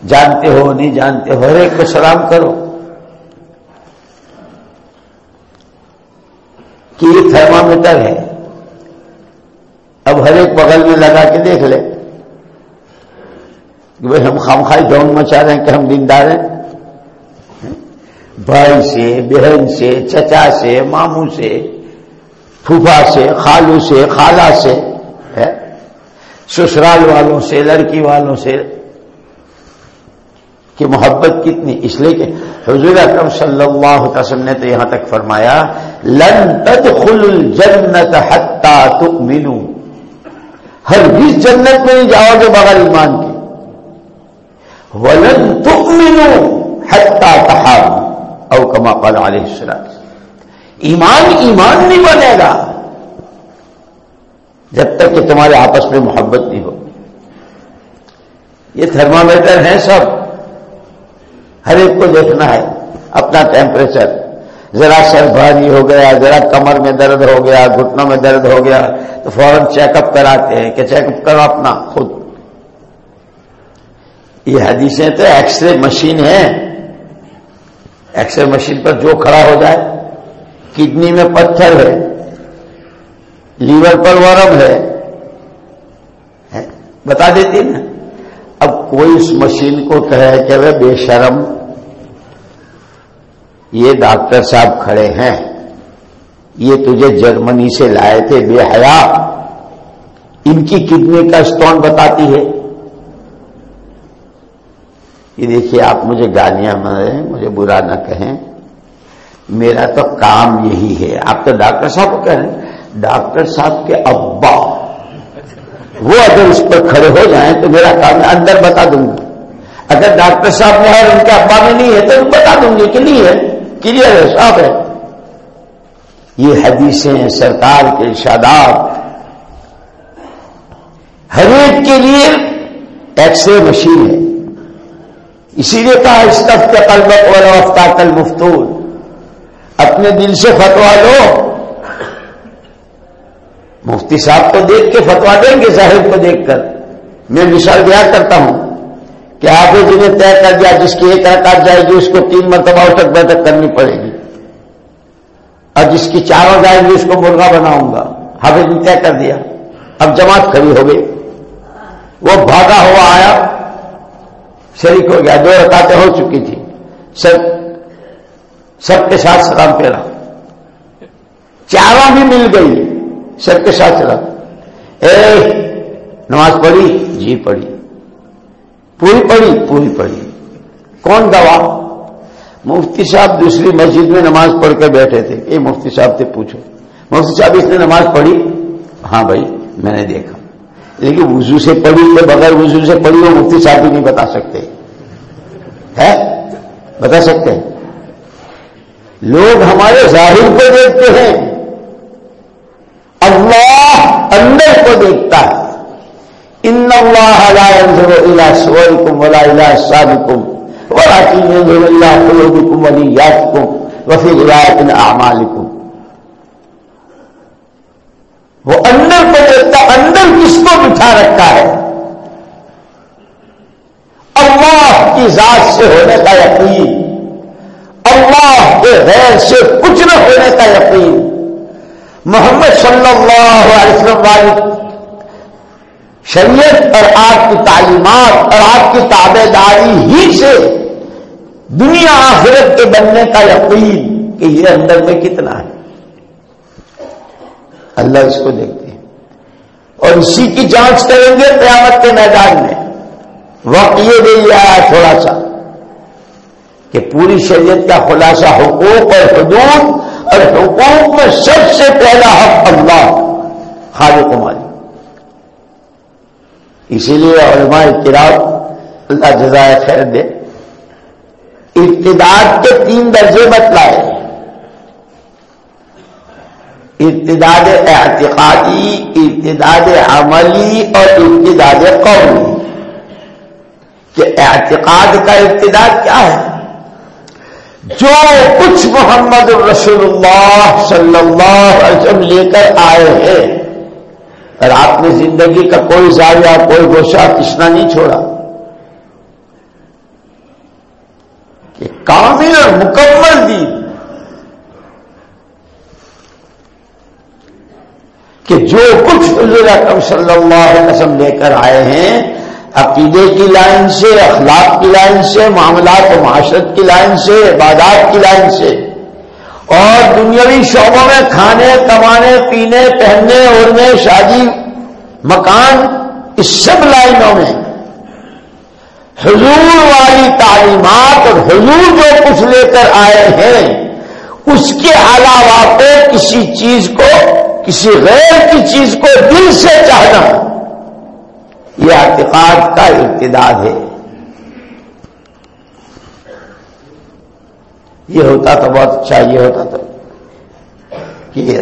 جانتے ہو، نہیں جانتے ہو، ہر ایک کو سلام کرو۔ کہ یہ تھرمامیٹر ہے۔ اب ہر ایک بغل میں لگا کے دیکھ لے۔ کہ بھائی ہم خامخائی ڈون مچا رہے ہیں کہ ہم دیندار ہیں۔ بھائی سے، بہن سے، چچا سے، ماموں سے، پھوپھا سے، خالو سے، خالہ سے۔ سسرال والوں سے، لڑکی والوں سے کہ محبت کتنی، اس لیے کہ حضور اکرم صلی اللہ علیہ وسلم نے تو یہاں تک فرمایا، لن تدخل الجنت حتی تؤمنو ہر جس جنت میں نہیں جاؤ گے بغیر ایمان کے۔ ولن تؤمنوا حتى تحابوا او كما قال عليه السلام ایمان ایمان نہیں بنے گا۔ جب تک کہ تمہارے آپس میں محبت نہیں ہو یہ تھرمامیٹر ہیں سب۔ ہر ایک کو دیکھنا ہے۔ اپنا ٹیمپریچر ذرا سر بھاری ہو گیا، ذرا کمر میں درد ہو گیا، گھٹنوں میں درد ہو گیا، تو فوراً چیک اپ کراتے ہیں کہ چیک اپ کرو اپنا، خود۔ یہ حدیثیں تو ایکس رے مشین ہے ایکس رے مشین پر جو کھڑا ہو جائے کڈنی میں پتھر ہے۔ لیور پر ورم ہے۔ بتا دیتی نا۔ اب کوئی اس مشین کو کہے کہ وہ بے شرم، یہ ڈاکٹر صاحب کھڑے ہیں۔ یہ تجھے جرمنی سے لائے تھے، بے حیا۔ ان کی کڈنی کا اسٹون بتاتی ہے؟ یہ دیکھیے، آپ مجھے گالیاں ماریں مجھے برا نہ کہیں۔ میرا تو کام یہی ہے۔ آپ تو ڈاکٹر صاحب کو کہہ رہے ہیں۔ ڈاکٹر صاحب کے ابا، وہ اگر اس پر کھڑے ہو جائیں تو میرا کام میں اندر بتا دوں گا۔ اگر ڈاکٹر صاحب نے ان کے ابا میں نہیں ہے تو بتا دوں گی کہ نہیں ہے۔ کلیئر ہے، صاف ہے۔ یہ حدیثیں سرکار کے ارشادات۔ ہر ایک کے لیے ایکس رے مشین ہے۔ اسی لیے کہا استف کے قلب اور وفتا کل مفتول اپنے دل سے فتوا لو۔ مفتی صاحب کو دیکھ کے فتوا دیں گے ظاہر کو دیکھ کر۔ میں مثال دیا کرتا ہوں کہ آپ جنہیں طے کر دیا، جس کی ایک رکعت جائے گی، اس کو تین مرتبہ اٹھک بیٹھک کرنی پڑے گی۔ اور جس کی چاروں جائے گی، اس کو مرغا بناؤں گا۔ حافظ نے طے کر دیا۔ اب جماعت کھڑی ہو گئی۔ وہ بھاگا ہوا آیا، شریک ہو گیا۔ دو رکعتیں ہو چکی تھی سب سب کے ساتھ سلام پھیرا۔ چاروں بھی مل گئی۔ سب کے ساتھ سلام اے، نماز پڑھی جی پڑھی۔ پوری پڑھی پوری پڑھی۔ کون گواہ؟ مفتی صاحب دوسری مسجد میں نماز پڑھ کے بیٹھے تھے۔ یہ مفتی صاحب سے پوچھو۔ مفتی صاحب، اس نے نماز پڑھی؟ ہاں بھائی، میں نے دیکھا۔ لیکن وضو سے پڑھی کہ بغیر وضو سے پڑھی، وہ مفتی صاحب بھی نہیں بتا سکتے۔ ہے؟ بتا سکتے ہیں۔ لوگ ہمارے ظاہر کو دیکھتے ہیں۔ اللہ اندر کو دیکھتا ہے۔ ان اللہ لا ينظر الى صوركم ولا الى اجسادكم ولكن ينظر الى قلوبكم ونياتكم وفي روايه اعمالكم وہ اندر کو دیکھتا اندر کس کو بٹھا رکھا ہے؟ اللہ کی ذات سے ہونے کا یقین۔ اللہ کے غیر سے کچھ نہ ہونے کا یقین۔ محمد صلی اللہ علیہ وسلم والی شریعت اور آپ کی تعلیمات اور آپ کی تابے داری ہی سے دنیا آخرت کے بننے کا یقین کہ یہ اندر میں کتنا ہے۔ اللہ اس کو دیکھتے ہیں۔ اور اسی کی جانچ کریں گے قیامت کے میدان میں۔ وقت یہ دے لیا ہے تھوڑا سا کہ پوری شریعت کا خلاصہ حقوق اور حدود اور حقوق میں سب سے پہلا حق اللہ، خالق مالک۔ اسی لیے علماء کرام اللہ جزائے خیر دے۔ ابتداد کے تین درجے بتلائے۔ ابتداد اعتقادی ابتداد عملی اور ابتداد قومی۔ کہ اعتقاد کا ابتداد کیا ہے؟ جو کچھ محمد الرسول اللہ صلی اللہ علیہ وسلم لے کر آئے ہیں، اور آپ نے زندگی کا کوئی زاویہ کوئی گوشہ کشنا نہیں چھوڑا۔ کہ کامل اور مکمل دی کہ جو کچھ حضور اکرم صلی اللہ علیہ وسلم لے کر آئے ہیں عقیدے کی لائن سے، اخلاق کی لائن سے، معاملات و معاشرت کی لائن سے، عبادات کی لائن سے۔ اور دنیاوی شعبوں میں کھانے، کمانے، پینے، پہننے، اڑنے، شادی، مکان، اس سب لائنوں میں حضور والی تعلیمات اور حضور جو کچھ لے کر آئے ہیں، اس کے علاوہ کو کسی چیز کو، کسی غیر کی چیز کو دل سے چاہنا۔ یہ اعتقاد کا ابتداد ہے۔ یہ ہوتا تو بہت اچھا یہ ہوتا تو یہ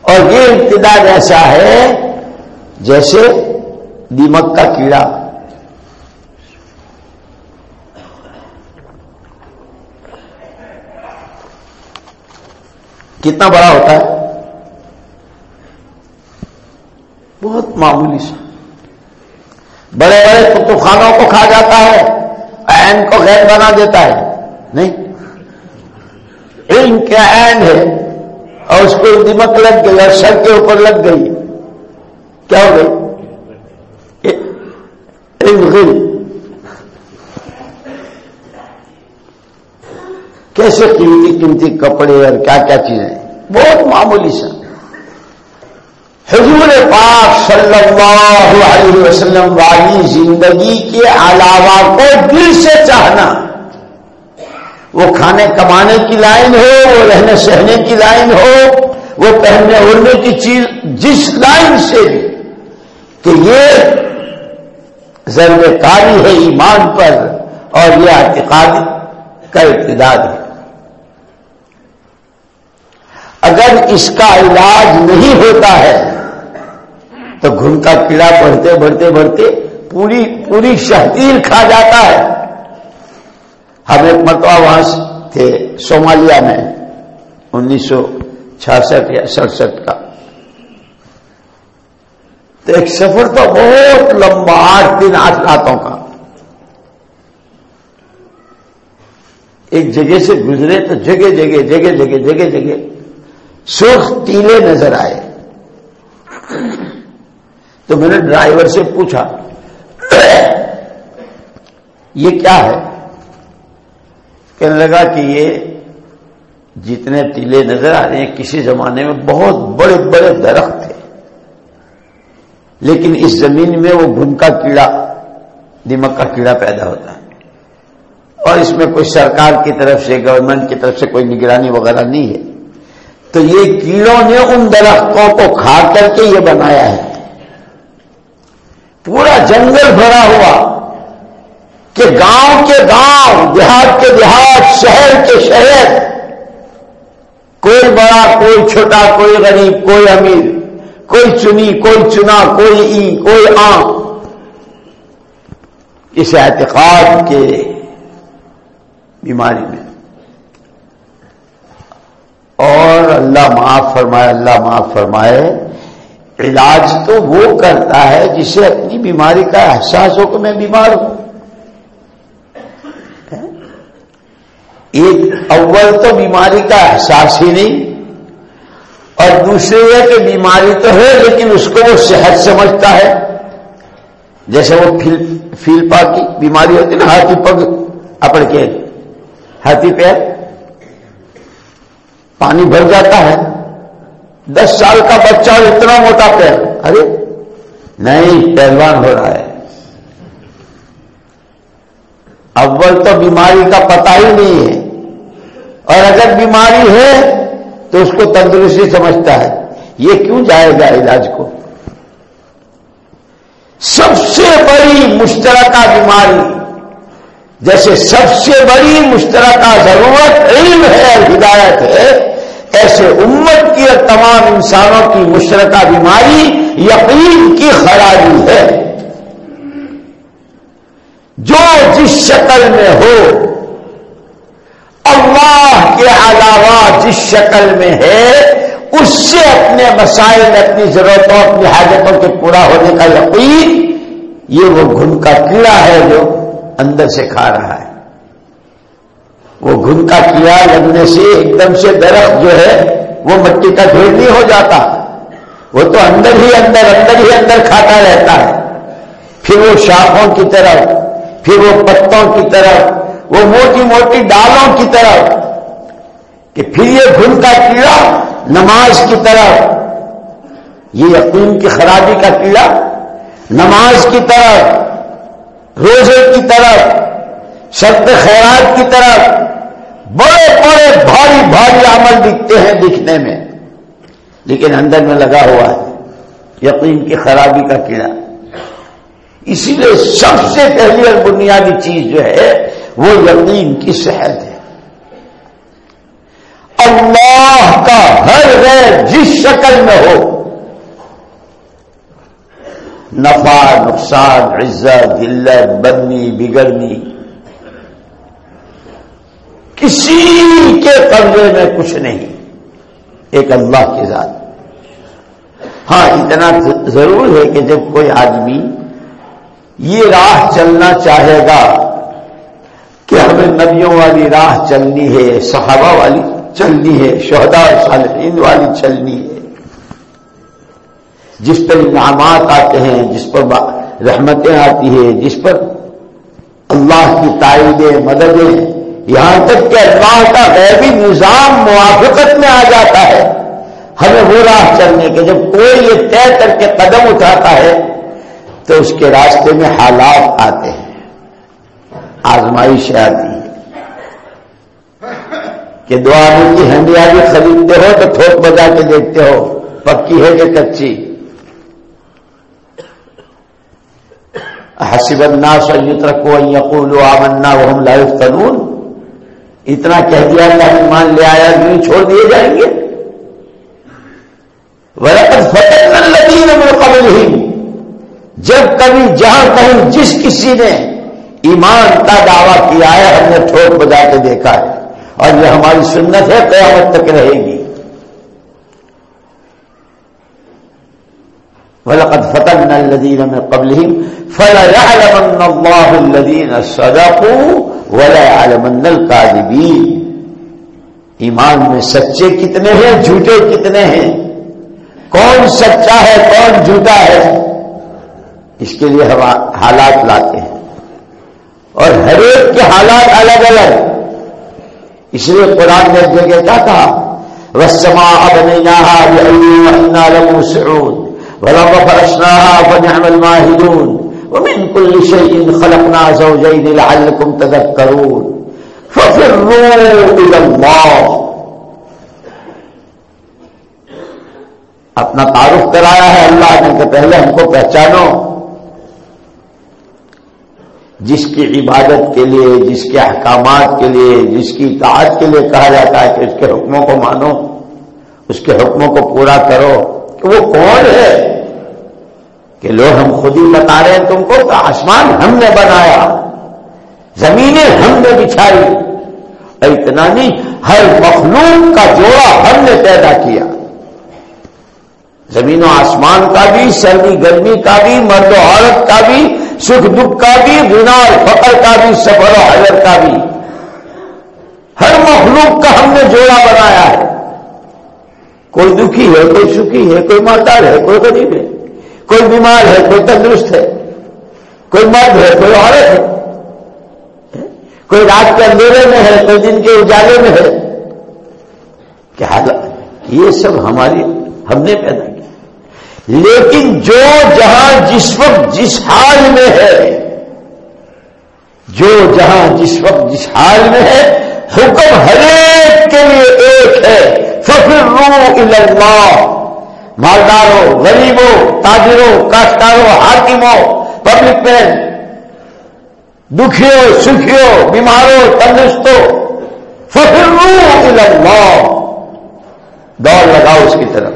اور یہ ابتداد ایسا ہے، جیسے دیمک کا کیڑا۔ کتنا بڑا ہوتا ہے؟ بہت معمولی سا۔ بڑے بڑے کتب خانوں کو کھا جاتا ہے این کو غیر بنا دیتا ہے۔ نہیں۔ علم کیا این ہے؟ اور اس کو دمک لگ گئی، اور سر کے اوپر لگ گئی۔ کیا ہو گئی؟ علم کیسے قیمتی قیمتی کپڑے اور کیا کیا چیزیں؟ بہت معمولی سا حضور پاک صلی اللہ علیہ وسلم والی زندگی کے علاوہ کو دل سے چاہنا، وہ کھانے کمانے کی لائن ہو، وہ رہنے سہنے کی لائن ہو، وہ پہننے اڑنے کی چیز جس لائن سے بھی کہ یہ ضرور کاری ہے ایمان پر اور یہ اعتقاد کا ابتدار ہے۔ اگر اس کا علاج نہیں ہوتا ہے تو گھن کا کیڑا بڑھتے بڑھتے بڑھتے پوری پوری شہدیر کھا جاتا ہے۔ ہم ایک مرتبہ وہاں تھے سومالیا میں، انیس سو چھیاسٹھ یا سڑسٹھ کا۔ تو ایک سفر تو بہت لمبا، آٹھ دن، آٹھ راتوں کا۔ ایک جگہ سے گزرے تو جگہ جگہ جگہ جگہ جگہ جگہ، سرخ ٹیلے نظر آئے۔ تو میں نے ڈرائیور سے پوچھا، یہ کیا ہے؟ کہنے لگا کہ یہ جتنے ٹیلے نظر آ رہے ہیں، کسی زمانے میں بہت بڑے بڑے درخت تھے۔ لیکن اس زمین میں وہ گھن کا کیڑا، دمک کا کیڑا پیدا ہوتا ہے۔ اور اس میں کوئی سرکار کی طرف سے، گورنمنٹ کی طرف سے کوئی نگرانی وغیرہ نہیں ہے۔ تو یہ کیڑوں نے ان درختوں کو کھا کر کے یہ بنایا ہے۔ پورا جنگل بھرا ہوا کہ گاؤں کے گاؤں، دیہات کے دیہات، شہر کے شہر، کوئی بڑا، کوئی چھوٹا، کوئی غریب، کوئی امیر، کوئی چنی، کوئی چنا، کوئی ای، کوئی آم، اس اعتقاد کے بیماری میں۔ اور اللہ معاف فرمائے، اللہ معاف فرمائے۔ علاج تو وہ کرتا ہے جسے اپنی بیماری کا احساس ہو کہ میں بیمار ہوں۔ ایک اول تو بیماری کا احساس ہی نہیں، اور دوسرے یہ کہ بیماری تو ہے لیکن اس کو وہ صحت سمجھتا ہے۔ جیسے وہ فیلپا کی بیماری ہوتی نا، ہاتھی پگ اپڑ کے، ہاتھی پیر، پانی بھر جاتا ہے۔ دس سال کا بچہ اور اتنا موٹا پیر ارے، نہیں پہلوان ہو رہا ہے۔ اول تو بیماری کا پتہ ہی نہیں ہے۔ اور اگر بیماری ہے تو اس کو تندرستی سمجھتا ہے۔ یہ کیوں جائے گا علاج کو؟ سب سے بڑی مشترکہ بیماری، جیسے سب سے بڑی مشترکہ ضرورت علم ہے اور ہدایت ہے ایسے امت کی اور تمام انسانوں کی مشرقہ بیماری یقین کی خرابی ہے۔ جو جس شکل میں ہو، اللہ کے علاوہ جس شکل میں ہے، اس سے اپنے مسائل، اپنی ضرورتوں، اپنی حاجتوں کے پورا ہونے کا یقین، یہ وہ گھن کا کیڑا ہے جو اندر سے کھا رہا ہے۔ وہ گھن کا کیا لگنے سے ایک دم سے درخت جو ہے وہ مٹی کا ڈھیر نہیں ہو جاتا۔ وہ تو اندر ہی اندر اندر ہی اندر کھاتا رہتا ہے۔ پھر وہ شاخوں کی طرف، پھر وہ پتوں کی طرف، وہ موٹی موٹی ڈالوں کی طرف کہ پھر یہ گھن کا کیڑا نماز کی طرف۔ یہ یقین کی خرابی کا کیڑا نماز کی طرف، روزے کی طرف، شرط خیرات کی طرف۔ بڑے بڑے بھاری بھاری عمل دکھتے ہیں دکھنے میں، لیکن اندر میں لگا ہوا ہے یقین کی خرابی کا کیڑا۔ اسی لیے سب سے پہلی اور بنیادی چیز جو ہے، وہ یقین کی صحت ہے۔ اللہ کا ہر غیر جس شکل میں ہو، نفع، نقصان، عزت دلت بننی بگڑنی کسی کے قبضے میں کچھ نہیں۔ ایک اللہ کے ذات۔ ہاں اتنا ضرور ہے کہ جب کوئی آدمی یہ راہ چلنا چاہے گا کہ ہمیں نبیوں والی راہ چلنی ہے، صحابہ والی چلنی ہے شہدا صالحین والی چلنی ہے۔ جس پر انعامات آتے ہیں، جس پر رحمتیں آتی ہیں، جس پر اللہ کی تائیدیں، مددیں یہاں تک کہ اللہ کا غیبی نظام موافقت میں آ جاتا ہے۔ ہمیں وہ راہ چلنے کے جب کوئی یہ طے کر کے قدم اٹھاتا ہے، تو اس کے راستے میں حالات آتے ہیں۔ آزمائش آتی ہے۔ کہ دو آدمی کی ہنڈیا بھی خریدتے ہو تو تھوک بجا کے دیکھتے ہو، پکی ہے کہ کچی۔ حسب الناس یترکو ان یقولوا آمنا وهم لا يفتنون اتنا کہہ دیا کہ ایمان لے آیا نہیں چھوڑ دیے جائیں گے۔ ولقد فتن الذين جب کبھی جہاں کہیں جس کسی نے ایمان کا دعویٰ کیا ہے، ہم نے ٹھوک بجا کے دیکھا ہے۔ اور یہ ہماری سنت ہے، قیامت تک رہے گی۔ ولقد فتن الذين من قبلهم۔ فلا يعلمن الله الذين ولا يعلمن الكاذبين۔ ایمان میں سچے کتنے ہیں، جھوٹے کتنے ہیں؟ کون سچا ہے، کون جھوٹا ہے؟ اس کے لیے ہم حالات لاتے ہیں۔ اور ہر ایک کے حالات الگ الگ۔ اس لیے قرآن نے جگہ کیا کہا رسما اب نہیں سعود ولما فرشناها فنعم الماهدون۔ ومن كل شيء خلقنا زوجين لعلكم تذكرون. ففروا إلى الله. اپنا تعارف کرایا ہے اللہ نے کہ پہلے ہم کو پہچانو. جس کی عبادت کے لیے، جس کے احکامات کے لیے، جس کی اطاعت کے لیے کہا جاتا ہے کہ اس کے حکموں کو مانو، اس کے حکموں کو پورا کرو. کہ وہ کون ہے؟ کہ لوگ ہم خود ہی بتا رہے ہیں تم کو کہ آسمان ہم نے بنایا، زمینیں ہم نے بچھائی۔ اور اتنا نہیں، ہر مخلوق کا جوڑا ہم نے پیدا کیا۔ زمین و آسمان کا بھی، سردی، گرمی کا بھی، مرد و عورت کا بھی، سکھ دکھ کا بھی گنا اور فقر کا بھی، سفر و حضر کا بھی۔ ہر مخلوق کا ہم نے جوڑا بنایا ہے۔ کوئی دکھی ہے، کوئی سکھی ہے، کوئی مالدار ہے، کوئی غریب ہے۔ کوئی بیمار ہے، کوئی تندرست ہے، کوئی مرد ہے، کوئی عورت ہے۔ کوئی رات کے اندھیرے میں ہے، کوئی دن کے اجالے میں ہے۔ کیا یہ سب ہماری، ہم نے پیدا کیا۔ لیکن جو جہاں جس وقت جس حال میں ہے، جو جہاں جس وقت جس حال میں ہے، حکم ہر ایک کے لیے ایک ہے۔ فخر رو اللہ مالداروں غریبوں تاجروں کاشتکاروں حاکموں پبلک میں دکھیوں سکھیوں بیماروں تندرستوں فخر اللہ دوڑ لگاؤ اس کی طرف۔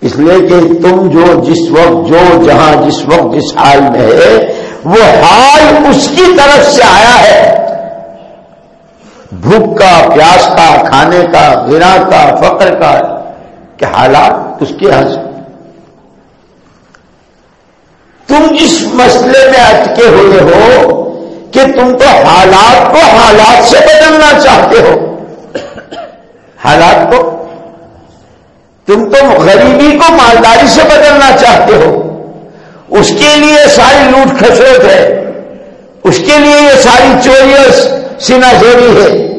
اس لیے کہ تم جو جس وقت، جو جہاں، جس وقت، جس حال میں ہے، وہ حال اس کی طرف سے آیا ہے۔ بھوک کا، پیاس کا، کھانے کا گرا کا، فقر کا کہ حالات اس کے یہاں سے تم اس مسئلے میں اٹکے ہوئے ہو کہ تم تو حالات کو حالات سے بدلنا چاہتے ہو۔ حالات کو؟ تم تو غریبی کو مالداری سے بدلنا چاہتے ہو۔ اس کے لیے ساری لوٹ کھسوٹ ہے۔ اس کے لیے یہ ساری چوری اور سینا زوری ہے۔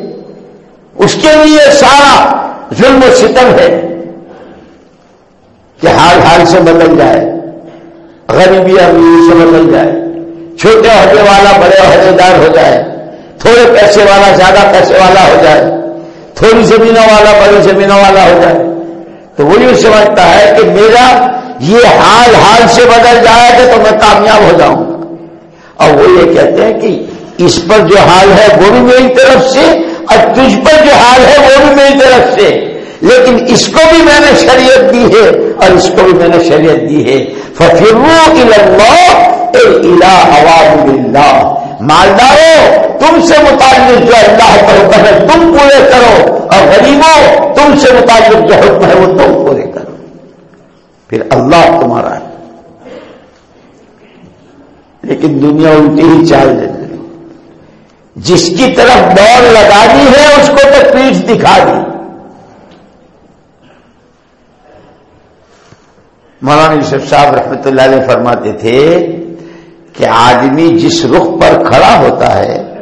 اس کے لیے سارا ظلم و ستم ہے۔ کہ حال حال سے بدل جائے، غریبی امیر سے بدل جائے، چھوٹے عہدے والا، بڑے عہدے دار ہو جائے، تھوڑے پیسے والا، زیادہ پیسے والا ہو جائے، تھوڑی زمینوں والا، بڑی زمینوں والا ہو جائے۔ تو وہ یہ سمجھتا ہے کہ میرا یہ حال حال سے بدل جائے گا تو میں کامیاب ہو جاؤں۔ گا اور وہ یہ کہتے ہیں کہ اس پر جو حال ہے وہ بھی میری طرف سے اور تجھ پر جو حال ہے وہ بھی میری طرف سے۔ لیکن اس کو بھی میں نے شریعت دی ہے اور اس کو بھی میں نے شریعت دی ہے۔ ففرو الا اللہ مالدارو، تم سے متعلق جو اللہ کا حکم ہے تم پورے کرو اور غریبوں تم سے متعلق جو حکم ہے وہ تم پورے کرو۔ پھر اللہ تمہارا ہے۔ لیکن دنیا الٹی ہی چال دے جس کی طرف دوڑ لگا دی ہے، اس کو تو پیٹ دکھا دی۔ مولانا یوسف صاحب رحمت اللہ علیہ فرماتے تھے کہ آدمی جس رخ پر کھڑا ہوتا ہے،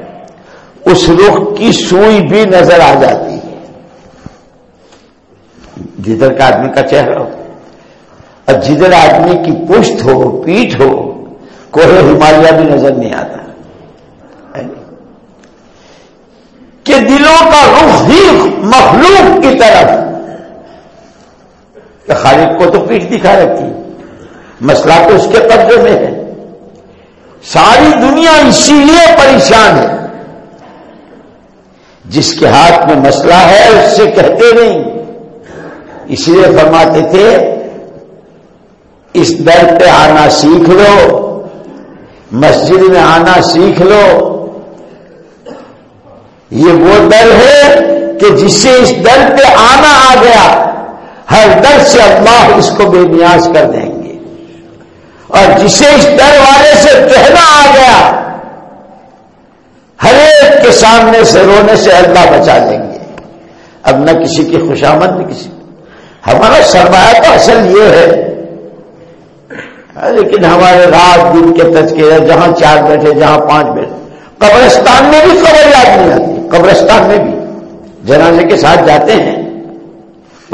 اس رخ کی سوئی بھی نظر آ جاتی ہے۔ جدھر کا آدمی کا چہرہ ہو، اور جدھر آدمی کی پشت ہو، پیٹھ ہو کوہ ہمالیہ بھی نظر نہیں آتا۔ کہ دلوں کا رخ ہی مخلوق کی طرف کہ خالد کو تو پیٹ دکھا رکھی مسئلہ تو اس کے قبضے میں ہے۔ ساری دنیا اسی لیے پریشان ہے۔ جس کے ہاتھ میں مسئلہ ہے، اس سے کہتے نہیں۔ اس لیے فرماتے تھے، اس در پہ آنا سیکھ لو، مسجد میں آنا سیکھ لو۔ یہ وہ در ہے کہ جس سے اس در پہ آنا آ گیا۔ ہر در سے اللہ اس کو بے نیاز کر دیں گے۔ اور جسے اس در والے سے کہنا آ گیا، ہر ایک کے سامنے سے رونے سے اللہ بچا دیں گے۔ اب نہ کسی کی خوشامد نہ کسی۔ ہمارا سرمایہ تو اصل یہ ہے۔ ہاں، لیکن ہمارے رات دن کے تذکرے، جہاں چار بیٹھے، جہاں پانچ بیٹھے۔ قبرستان میں بھی خبر یاد نہیں آتی، قبرستان میں بھی۔ جنازے کے ساتھ جاتے ہیں۔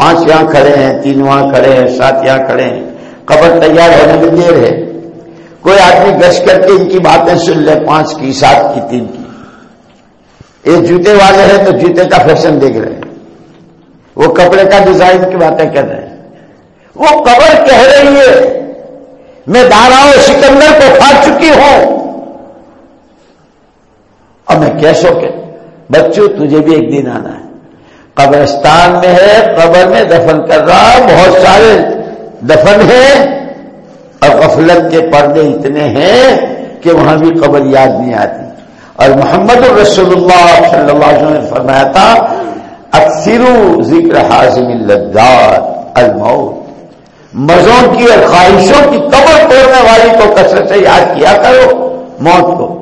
پانچ یہاں کھڑے ہیں، تین وہاں کھڑے ہیں، سات یہاں کھڑے ہیں۔ قبر تیار ہونے میں دیر ہے۔ کوئی آدمی گش کر کے ان کی باتیں سن لے، پانچ کی، سات کی، تین کی۔ یہ جوتے والے ہیں تو جوتے کا فیشن دیکھ رہے ہیں۔ وہ کپڑے کا ڈیزائن کی باتیں کر رہے ہیں۔ وہ قبر کہہ رہی ہے، میں دارا سکندر کو پھاڑ چکی ہوں۔ اور میں کیسو کہ بچوں، تجھے بھی ایک دن آنا ہے۔ قبرستان میں ہے، قبر میں دفن کر رہا بہت سارے دفن ہیں۔ اور غفلت کے پردے اتنے ہیں کہ وہاں بھی قبر یاد نہیں آتی۔ اور محمد الرسول اللہ صلی اللہ علیہ وسلم نے فرمایا تھا اکثر ذکر حاضم الدار الموت۔ مزوں کی اور خواہشوں کی قبر توڑنے والی کو کثرت سے یاد کیا کرو، موت کو۔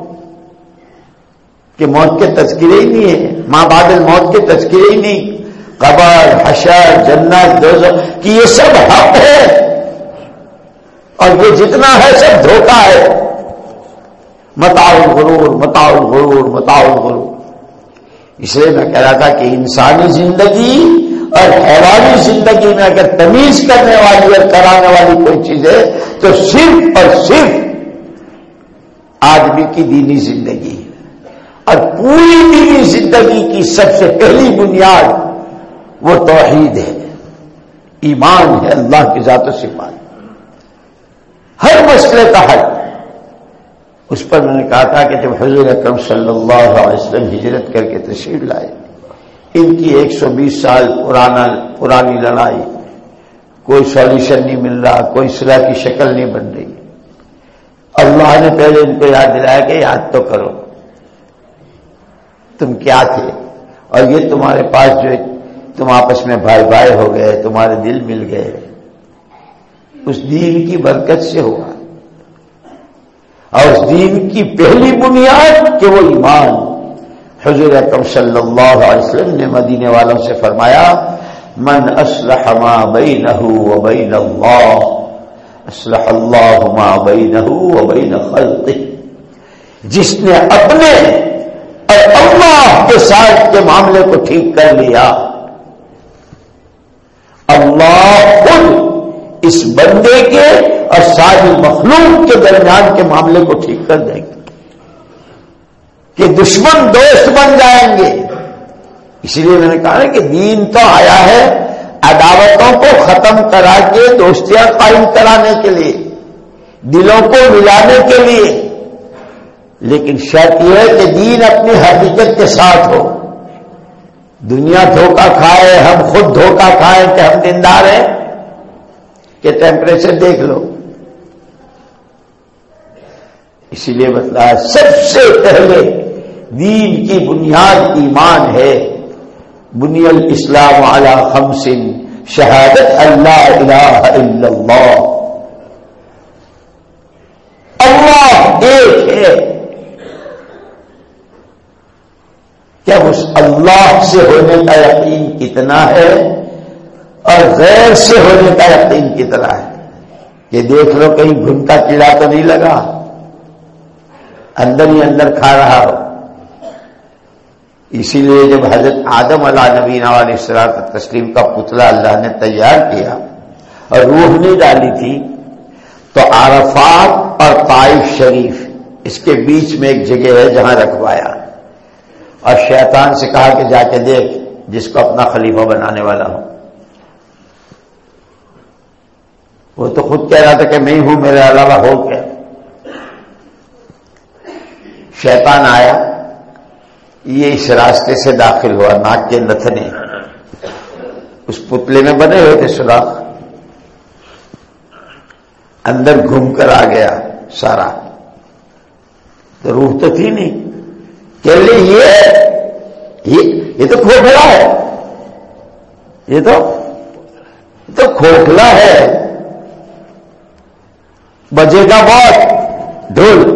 کہ موت کے تذکرے ہی نہیں ہے ماں بادل موت کے تذکرے ہی نہیں۔ قبر، حشر، جنت، دوزخ، کہ یہ سب حق ہے۔ اور یہ جتنا ہے سب دھوکہ ہے۔ متاؤ غرور متاؤ غرور متاؤ غرور اس لیے میں کہہ رہا تھا کہ انسانی زندگی اور حیوانی زندگی میں اگر تمیز کرنے والی اور کرانے والی کوئی چیز ہے، تو صرف اور صرف آدمی کی دینی زندگی۔ ہے اور پوری دینی زندگی کی سب سے پہلی بنیاد وہ توحید ہے۔ ایمان ہے، اللہ کی ذات و صفات۔ ہر مسئلے کا حل۔ اس پر میں نے کہا تھا کہ جب حضور اکرم صلی اللہ علیہ وسلم ہجرت کر کے تشریف لائے، ان کی ایک سو بیس سال پرانا، پرانی لڑائی، کوئی سولوشن نہیں مل رہا، کوئی صلاح کی شکل نہیں بن رہی۔ اللہ نے پہلے ان کو یاد دلایا کہ یاد تو کرو۔ تم کیا تھے؟ اور یہ تمہارے پاس جو تم آپس میں بھائی بھائی ہو گئے، تمہارے دل مل گئے۔ اس دین کی برکت سے ہوا۔ اور اس دین کی پہلی بنیاد کہ وہ ایمان۔ حضور اکم صلی اللہ علیہ وسلم نے مدینے والوں سے فرمایا، من اسلح ما بینہ و بین اللہ اسلح اللہ ما بینہ و بین خلقہ۔ جس نے اپنے اور اللہ کے ساتھ کے معاملے کو ٹھیک کر لیا۔ اللہ خود اس بندے کے اور ساری مخلوق کے درمیان کے معاملے کو ٹھیک کر دیں گے۔ کہ دشمن دوست بن جائیں گے۔ اسی لیے میں نے کہا کہ دین تو آیا ہے عداوتوں کو ختم کرا کے دوستیاں قائم کرانے کے لیے، دلوں کو ملانے کے لیے۔ لیکن شرط یہ ہے کہ دین اپنی حقیقت کے ساتھ ہو۔ دنیا دھوکہ کھائے، ہم خود دھوکہ کھائے کہ ہم دیندار ہیں، کہ ٹیمپریچر دیکھ لو۔ اسی لیے بتلایا سب سے پہلے دین کی بنیاد ایمان ہے۔ بنی الاسلام علی خمس، شہادت اللہ الہ الا اللہ۔ اللہ ایک ہے۔ کیا اس اللہ سے ہونے کا یقین کتنا ہے اور غیر سے ہونے کا یقین کتنا ہے؟ یہ دیکھ لو کہیں گھنٹا کیڑا تو نہیں لگا۔ اندر ہی اندر کھا رہا ہو۔ اسی لیے جب حضرت آدم علیہ نبی علیہ السلام تسلیم کا پتلا اللہ نے تیار کیا اور روح نہیں ڈالی تھی، تو عرفات اور طائف شریف اس کے بیچ میں ایک جگہ ہے جہاں رکھوایا۔ اور شیطان سے کہا کہ جا کے دیکھ جس کو اپنا خلیفہ بنانے والا ہو وہ تو خود کہہ رہا تھا کہ میں ہوں، میرے علاوہ ہو کیا؟ شیطان آیا، یہ اس راستے سے داخل ہوا، ناک کے نتنے۔ اس پتلے میں بنے ہوئے تھے سوراخ۔ اندر گھوم کر آ گیا سارا۔ تو روح تو تھی نہیں۔ کہ یہ یہ تو کھوکھلا ہے۔ یہ تو تو کھوکھلا ہے۔ بجے گا بہت ڈھول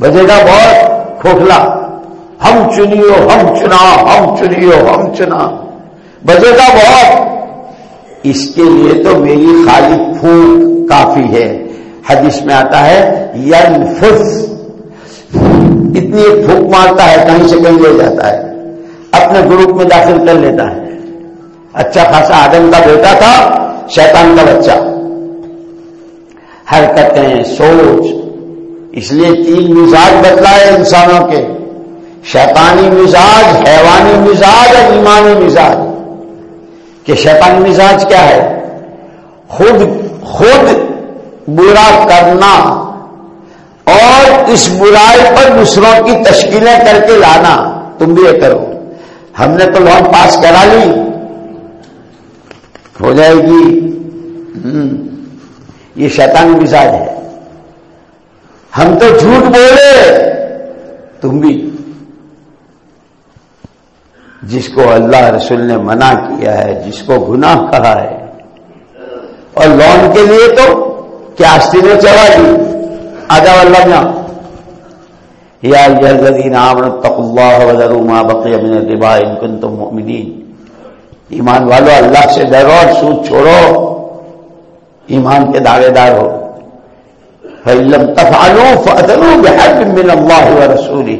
بجے گا بہت کھوکھلا۔ ہم چنیو، ہم چنا، ہم چنیو، ہم چنا۔ بجے گا بہت۔ اس کے لیے تو میری خالی پھونک کافی ہے۔ حدیث میں آتا ہے ین اتنی ایک پھونک مارتا ہے، کہیں سے کہیں لے جاتا ہے۔ اپنے گروپ میں داخل کر لیتا ہے۔ اچھا خاصا آدم کا بیٹا تھا، شیطان کا بچہ۔ حرکتیں سوچ۔ اس لیے تین مزاج بدلائے انسانوں کے۔ شیطانی مزاج، حیوانی مزاج اور ایمانی مزاج۔ کہ شیطانی مزاج کیا ہے؟ خود خود برا کرنا۔ اور اس برائی پر دوسروں کی تشکیلیں کر کے لانا، تم بھی یہ کرو۔ ہم نے تو لون پاس کرا لی۔ ہو جائے گی۔ یہ شیطانی مزاج ہے۔ ہم تو جھوٹ بولے۔ تم بھی۔ جس کو اللہ رسول نے منع کیا ہے، جس کو گناہ کہا ہے۔ اور لون کے لیے تو کیا آستی نے چڑھا دی؟ آجا اللہ یا نام اللہ ما بقی من الربا ان کنتم مؤمنین۔ ایمان والو، اللہ سے ڈرو اور سود چھوڑو۔ ایمان کے دعوے دار ہو۔ فَإِلَّمْ تَفْعَلُوا فَأَذَنُوا بِحَرْبٍ مِّنَ اللَّهِ وَرَسُولِهِ۔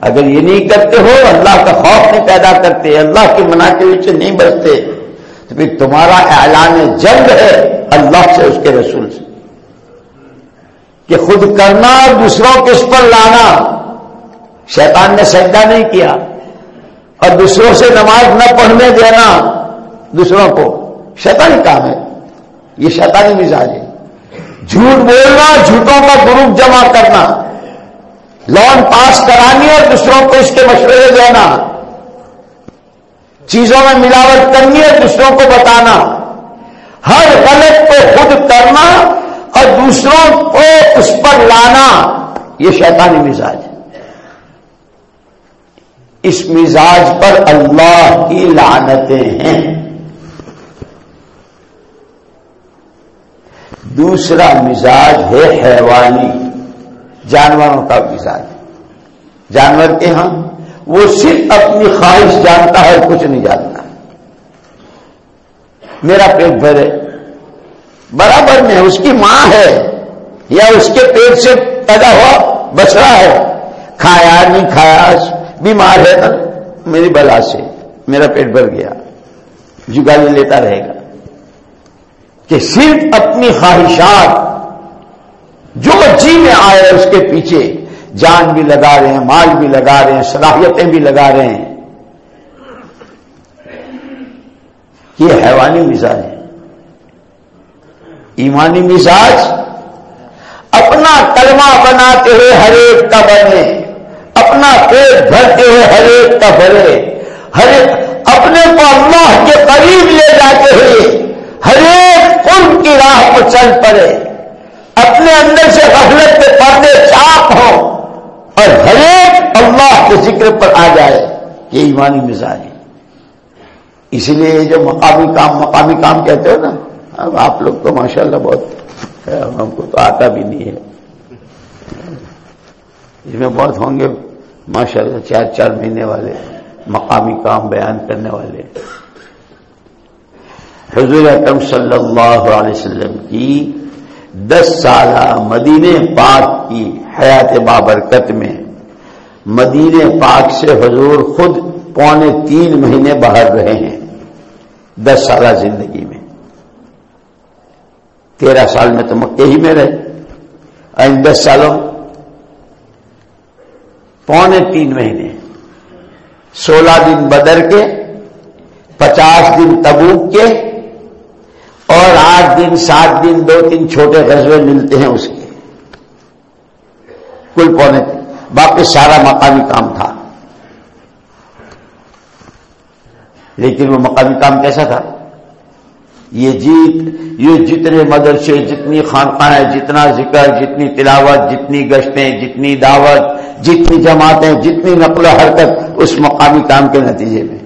اگر یہ نہیں کرتے ہو، اللہ کا خوف نہیں پیدا کرتے، اللہ کی منا کے نیچے نہیں بچتے تو پھر تمہارا اعلان جنگ ہے، اللہ سے اس کے رسول سے۔ کہ خود کرنا اور دوسروں کے اس پر لانا۔ شیطان نے سجدہ نہیں کیا۔ اور دوسروں سے نماز نہ پڑھنے دینا دوسروں کو۔ شیطانی کام ہے۔ یہ شیطانی مزاج ہے۔ جھوٹ بولنا، جھوٹوں کا گروپ جمع کرنا۔ لون پاس کرانی اور دوسروں کو اس کے مشورے دینا۔ چیزوں میں ملاوٹ کرنی ہے دوسروں کو بتانا۔ ہر غلط کو خود کرنا اور دوسروں کو اس پر لانا، یہ شیطانی مزاج ہے۔ اس مزاج پر اللہ کی لعنتیں ہیں۔ دوسرا مزاج ہے حیوانی، جانوروں کا مزاج۔ جانور کے ہاں وہ صرف اپنی خواہش جانتا ہے، کچھ نہیں جانتا۔ میرا پیٹ بھرے برابر میں اس کی ماں ہے یا اس کے پیٹ سے پیدا ہوا بچڑا ہے۔ کھایا نہیں، کھایا بیمار ہے۔ نا میری بلا سے میرا پیٹ بھر گیا۔ جگالی لیتا رہے گا۔ کہ صرف اپنی خواہشات جو جی میں آئے اس کے پیچھے جان بھی لگا رہے ہیں، مال بھی لگا رہے ہیں، صلاحیتیں بھی لگا رہے ہیں۔ یہ حیوانی مزاج ہے۔ ایمانی مزاج، اپنا کلمہ بناتے ہوئے ہر ایک کا بنے اپنا پیٹ بھرتے ہوئے ہر ایک کا بھرے ہر ایک اپنے کو اللہ کے قریب لے جاتے ہوئے ہر ایک ان کی راہ کو چل پڑے۔ اپنے اندر سے غفلت کے پردے چاپ ہوں اور ہر ایک اللہ کے ذکر پر آ جائے۔ یہ ایمانی مزاج ہے۔ اسی لیے جو مقامی کام مقامی کام کہتے ہو نا اب آپ لوگ تو ماشاءاللہ بہت ہم کو تو آتا بھی نہیں ہے۔ اس میں بہت ہوں گے ماشاءاللہ چار چار مہینے والے مقامی کام بیان کرنے والے۔ حضور اکرم صلی اللہ علیہ وسلم کی دس سالہ مدینے پاک کی حیات بابرکت میں مدینے پاک سے حضور خود پونے تین مہینے باہر رہے ہیں۔ دس سالہ زندگی میں۔ تیرہ سال میں تو مکے ہی میں رہے۔ ان دس سالوں۔ پونے تین مہینے۔ سولہ دن بدر کے، پچاس دن تبوک کے، اور آٹھ دن، سات دن، دو تین چھوٹے غزبے ملتے ہیں اس کے۔ کل پونے تین۔ باقی سارا مقامی کام تھا۔ لیکن وہ مقامی کام کیسا تھا؟ یہ جیت، یہ جتنے مدرسے، جتنی خانقاہیں، جتنا ذکر، جتنی تلاوت، جتنی گشتیں، جتنی دعوت، جتنی جماعتیں، جتنی نقل و حرکت اس مقامی کام کے نتیجے میں۔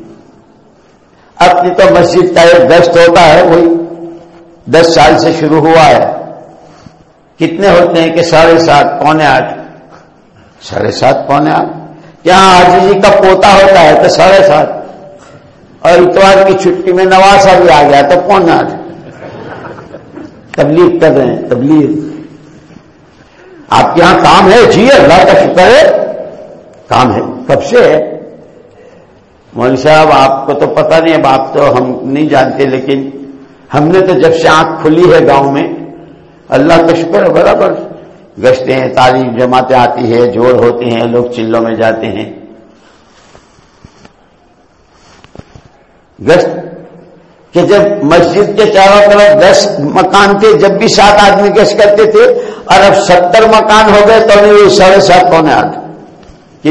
اپنی تو مسجد کا ایک گشت ہوتا ہے، وہی دس سال سے شروع ہوا ہے۔ کتنے ہوتے ہیں کہ ساڑھے سات، پونے آٹھ؟ ساڑھے سات، پونے آٹھ۔ یہاں آج جی کا پوتا ہوتا ہے تو ساڑھے سات۔ اور اتوار کی چھٹی میں نواسا بھی آ گیا تو کون آ تبلیغ کر رہے ہیں، تبلیغ۔ آپ کے یہاں کام ہے؟ جی اللہ کا شکر ہے۔ کام ہے، کب سے ہے؟ مول صاحب، آپ کو تو پتہ نہیں اب آپ تو ہم نہیں جانتے، لیکن ہم نے تو جب سے آنکھ کھلی ہے گاؤں میں، اللہ کا شکر ہے، برابر۔ گشتے ہیں تعلیم، جماعتیں آتی ہے جوڑ ہوتے ہیں، لوگ چلوں میں جاتے ہیں۔ گشت کہ جب مسجد کے چاروں طرف دس مکان تھے، جب بھی سات آدمی گشت کرتے تھے اور اب ستر مکان ہو گئے، تو نہیں ساڑھے سات پونے آٹھ۔ کہ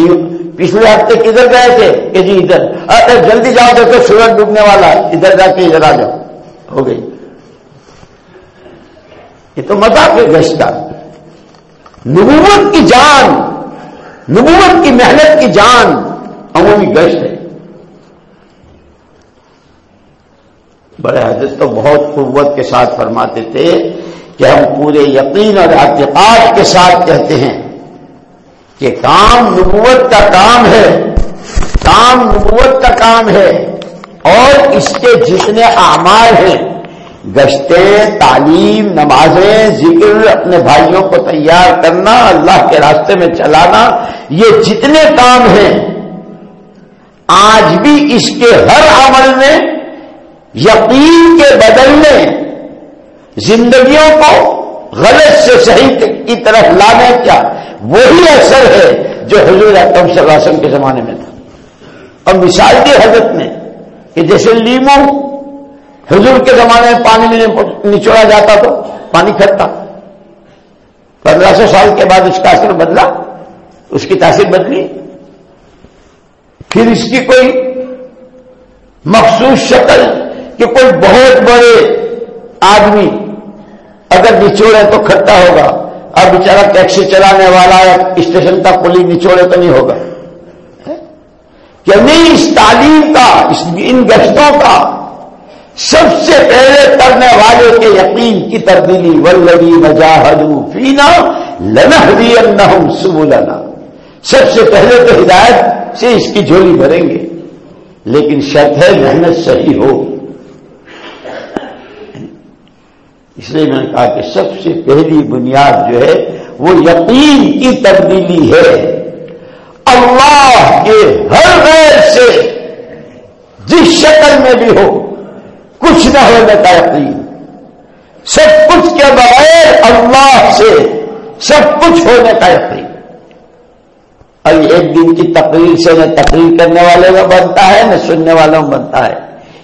پچھلے ہفتے کدھر گئے تھے؟ کہ جی ادھر۔ ارے، جلدی جاؤ، دیکھو سورج ڈوبنے والا ادھر جا کے ادھر آ جاؤ۔ ہو گئی۔ یہ تو مزہ کے گشت کا۔ نبوت کی جان، نبوت کی محنت کی جان، عمومی گشت ہے۔ بڑے حضرت تو بہت قوت کے ساتھ فرماتے تھے کہ ہم پورے یقین اور اعتقاد کے ساتھ کہتے ہیں کہ کام نبوت کا کام ہے، کام نبوت کا کام ہے اور اس کے جتنے اعمال ہیں، گشتیں، تعلیم، نمازیں، ذکر اپنے بھائیوں کو تیار کرنا، اللہ کے راستے میں چلانا، یہ جتنے کام ہیں، آج بھی اس کے ہر عمل میں یقین کے بدلنے زندگیوں کو غلط سے صحیح کی طرف لانے کا وہی اثر ہے جو حضور اکرم صلی اللہ علیہ وسلم کے زمانے میں تھا۔ اور مثال دی حضرت نے کہ جیسے لیمو حضور کے زمانے میں پانی میں نچوڑا جاتا تو پانی کھٹتا پندرہ سو سال کے بعد اس کا اثر بدلا، اس کی تاثیر بدلی۔ پھر اس کی کوئی مخصوص شکل کہ کوئی بہت بڑے آدمی اگر نچوڑے تو کھٹا ہوگا اب بیچارہ ٹیکسی چلانے والا یا اسٹیشن کا پولی نچوڑے تو نہیں ہوگا۔ کہ نہیں اس تعلیم کا، اس ان گشتوں کا سب سے پہلے کرنے والے کے یقین کی تبدیلی ولگی مجاہدو فینا لنحری انہم سبولنا سب سے پہلے تو ہدایت سے اس کی جھولی بھریں گے، لیکن شرط ہے محنت صحیح ہو۔ اس لیے میں نے کہا کہ سب سے پہلی بنیاد جو ہے وہ یقین کی تبدیلی ہے۔ اللہ کے ہر غیر سے جس شکل میں بھی ہو، کچھ نہ ہونے کا یقین۔ سب کچھ کے بغیر اللہ سے سب کچھ ہونے کا یقین۔ اور ایک دن کی تقریر سے نہ تقریر کرنے والے کا بنتا ہے، نہ سننے والوں میں بنتا ہے۔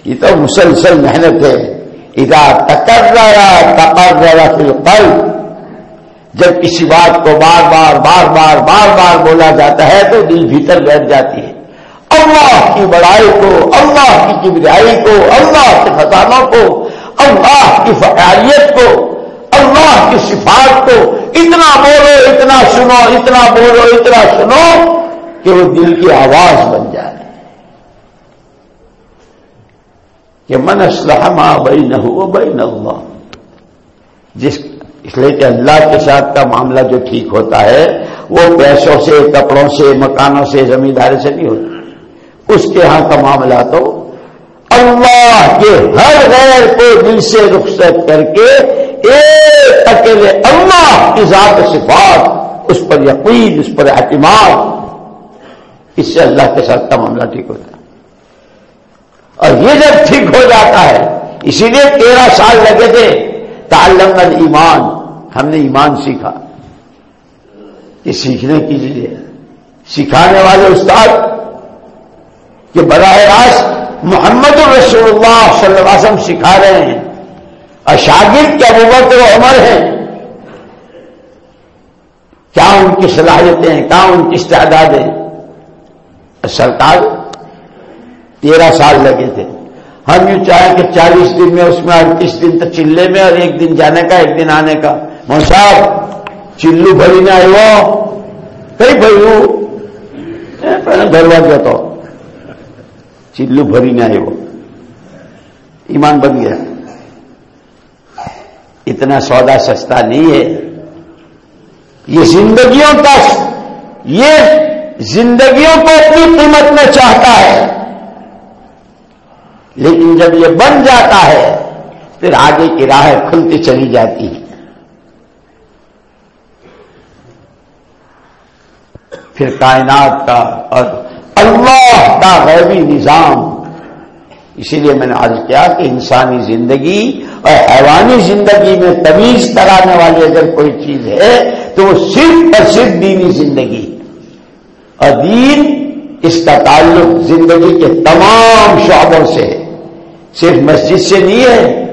یہ تو مسلسل محنت ہے۔ اذا تکرر تقرر فی القلب، جب کسی بات کو بار بار بار بار بار بار بولا جاتا ہے تو دل بھیتر بیٹھ جاتی ہے۔ اللہ کی بڑائی کو، اللہ کی کبریائی کو، اللہ کے خزانوں کو، اللہ کی فقاریت کو، اللہ کی صفات کو اتنا بولو، اتنا سنو، اتنا بولو، اتنا سنو کہ وہ دل کی آواز بن جائے کہ من اسلح ماں بئی نہ ہو بئی نہ ہوا جس اس لیے کہ اللہ کے ساتھ کا معاملہ جو ٹھیک ہوتا ہے، وہ پیسوں سے، کپڑوں سے، مکانوں سے، زمینداری سے نہیں ہوتا۔ اس کے ہاں کا معاملہ تو اللہ کے ہر غیر کو دل سے رخصت کر کے ایک اکیلے اللہ کی ذات صفات، اس پر یقین، اس پر اعتماد، اس سے اللہ کے ساتھ کا معاملہ ٹھیک ہوتا ہے۔ اور یہ جب ٹھیک ہو جاتا ہے، اسی لیے تیرہ سال لگے تھے، تعلم ایمان، ہم نے ایمان سیکھا۔ یہ سیکھنے کی لیے۔ سکھانے والے استاد کہ براہ راست محمد الرسول اللہ صلی اللہ علیہ وسلم سکھا رہے ہیں۔ اور شاگرد کیا وقت و عمر ہیں۔ کیا ان کی صلاحیتیں ہیں کیا ان کی استعدادیں؟ سرکار تیرہ سال لگے تھے۔ ہم یوں چاہیں کہ چالیس دن میں اس میں اڑتیس دن تک چلے میں اور ایک دن جانے کا، ایک دن آنے کا۔ صاحب، چلو بھری نہ آئے کئی بھائی ہاں، پہلے دروازہ تو چلو بھری نہ آئے وہ ایمان بن گیا۔ اتنا سودا سستا نہیں ہے۔ یہ زندگیوں کا یہ زندگیوں کو اپنی قیمت میں چاہتا ہے۔ لیکن جب یہ بن جاتا ہے پھر آگے کی راہ کھلتی چلی جاتی ہے۔ پھر کائنات کا اور اللہ کا غیبی نظام۔ اسی لیے میں نے عرض کیا کہ انسانی زندگی اور حیوانی زندگی میں تمیز کرانے والی اگر کوئی چیز ہے تو وہ صرف اور صرف دینی زندگی۔ اور دین اس کا تعلق زندگی کے تمام شعبوں سے ہے۔ صرف مسجد سے نہیں ہے،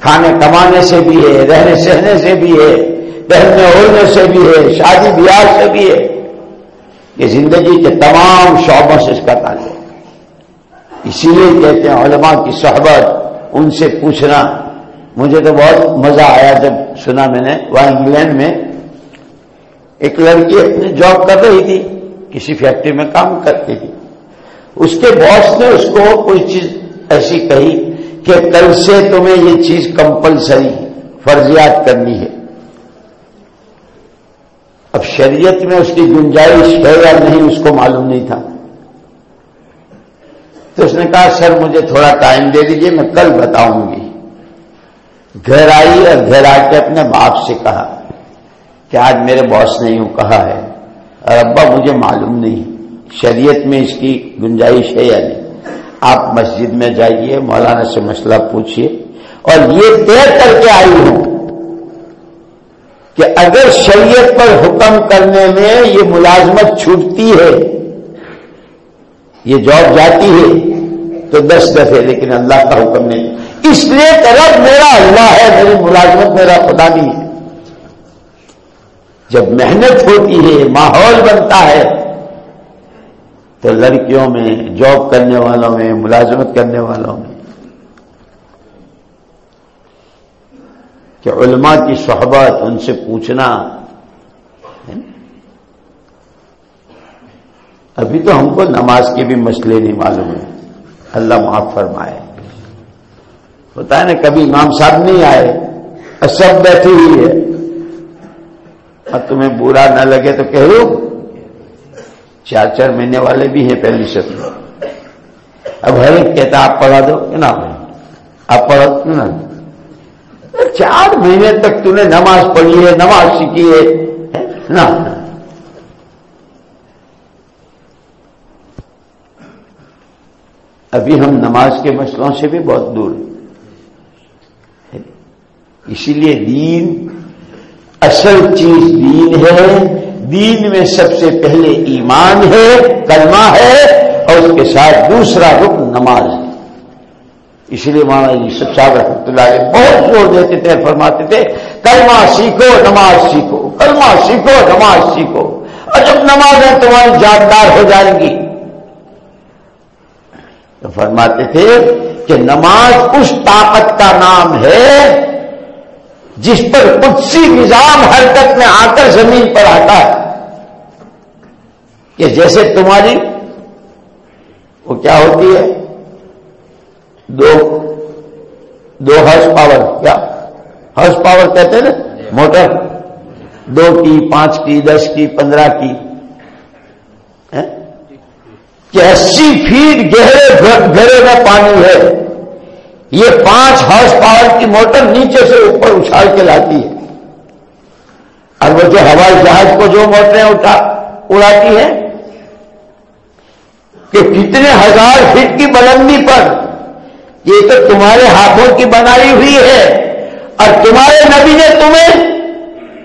کھانے کمانے سے بھی ہے، رہنے سہنے سے بھی ہے پہننے اوڑھنے سے بھی ہے، شادی بیاہ سے بھی ہے۔ یہ زندگی کے تمام شعبوں سے اس کا تعلق اسی لیے کہتے ہیں علماء کی صحبت، ان سے پوچھنا۔ مجھے تو بہت مزہ آیا جب سنا میں نے وہاں انگلینڈ میں ایک لڑکی اپنی جاب کر رہی تھی، کسی فیکٹری میں کام کرتی تھی۔ اس کے باس نے اس کو کوئی چیز ایسی کہی کہ کل سے تمہیں یہ چیز کمپلسری فرضیات کرنی ہے۔ اب شریعت میں اس کی گنجائش ہے یا نہیں، اس کو معلوم نہیں تھا۔ تو اس نے کہا، سر، مجھے تھوڑا ٹائم دے دیجیے، میں کل بتاؤں گی۔ گھر آئی اور گھر آ کے اپنے باپ سے کہا کہ آج میرے باس نے یوں کہا ہے۔ اور ابا، مجھے معلوم نہیں شریعت میں اس کی گنجائش ہے یا نہیں۔ آپ مسجد میں جائیے، مولانا سے مسئلہ پوچھیے۔ اور یہ طے کر کے آئی ہوں کہ اگر شریعت پر حکم کرنے میں یہ ملازمت چھوٹتی ہے، یہ جاب جاتی ہے تو دس دفعے لیکن اللہ کا حکم نہیں۔ اس لیے طرف میرا اللہ ہے، میری ملازمت میرا خدا نہیں ہے۔ جب محنت ہوتی ہے، ماحول بنتا ہے تو لڑکیوں میں جاب کرنے والوں میں، ملازمت کرنے والوں میں۔ کہ علماء کی صحبت ان سے پوچھنا۔ ابھی تو ہم کو نماز کے بھی مسئلے نہیں معلوم ہے اللہ معاف فرمائے۔ ہوتا ہے نا، کبھی امام صاحب نہیں آئے، سب بیٹھی ہوئی ہے اور تمہیں برا نہ لگے تو کہہ لو چار چار مہینے والے بھی ہیں پہلی شکل۔ اب ہر ایک کہتا آپ پڑھا دو کہ نہ آپ پڑھا دو نا چار مہینے تک تم نے نماز پڑھی ہے، نماز سیکھی ہے نا ابھی ہم نماز کے مسئلوں سے بھی بہت دور ہیں۔ اسی لیے دین اصل چیز دین ہے۔ دین میں سب سے پہلے ایمان ہے، کلمہ ہے اور اس کے ساتھ دوسرا رکن نماز ہے۔ اسی لیے مانا جی سب صاحب رحمۃ اللہ علیہ بہت زور دیتے تھے، فرماتے تھے، کلمہ سیکھو، نماز سیکھو، کلمہ سیکھو، نماز سیکھو۔ اور جب نماز ہے تمہاری جاندار ہو جائیں گی۔ تو فرماتے تھے کہ نماز اس طاقت کا نام ہے جس پر قدسی نظام حرکت میں آ کر زمین پر آتا ہے۔ کہ جیسے تمہاری، وہ کیا ہوتی ہے؟ دو دو ہرس پاور، کیا؟ ہرس پاور کہتے ہیں نا؟ موٹر۔ دو کی، پانچ کی، دس کی، پندرہ کی۔ کہ اسی فیٹ گہرے گہرے میں پانی ہے۔ یہ پانچ ہارس پاور کی موٹر نیچے سے اوپر اچھال کے لاتی ہے۔ اور وہ جو ہوائی جہاز کو جو موٹریں اڑاتی ہیں، کہ کتنے ہزار فٹ کی بلندی پر یہ تو تمہارے ہاتھوں کی بنائی ہوئی ہے۔ اور تمہارے نبی نے تمہیں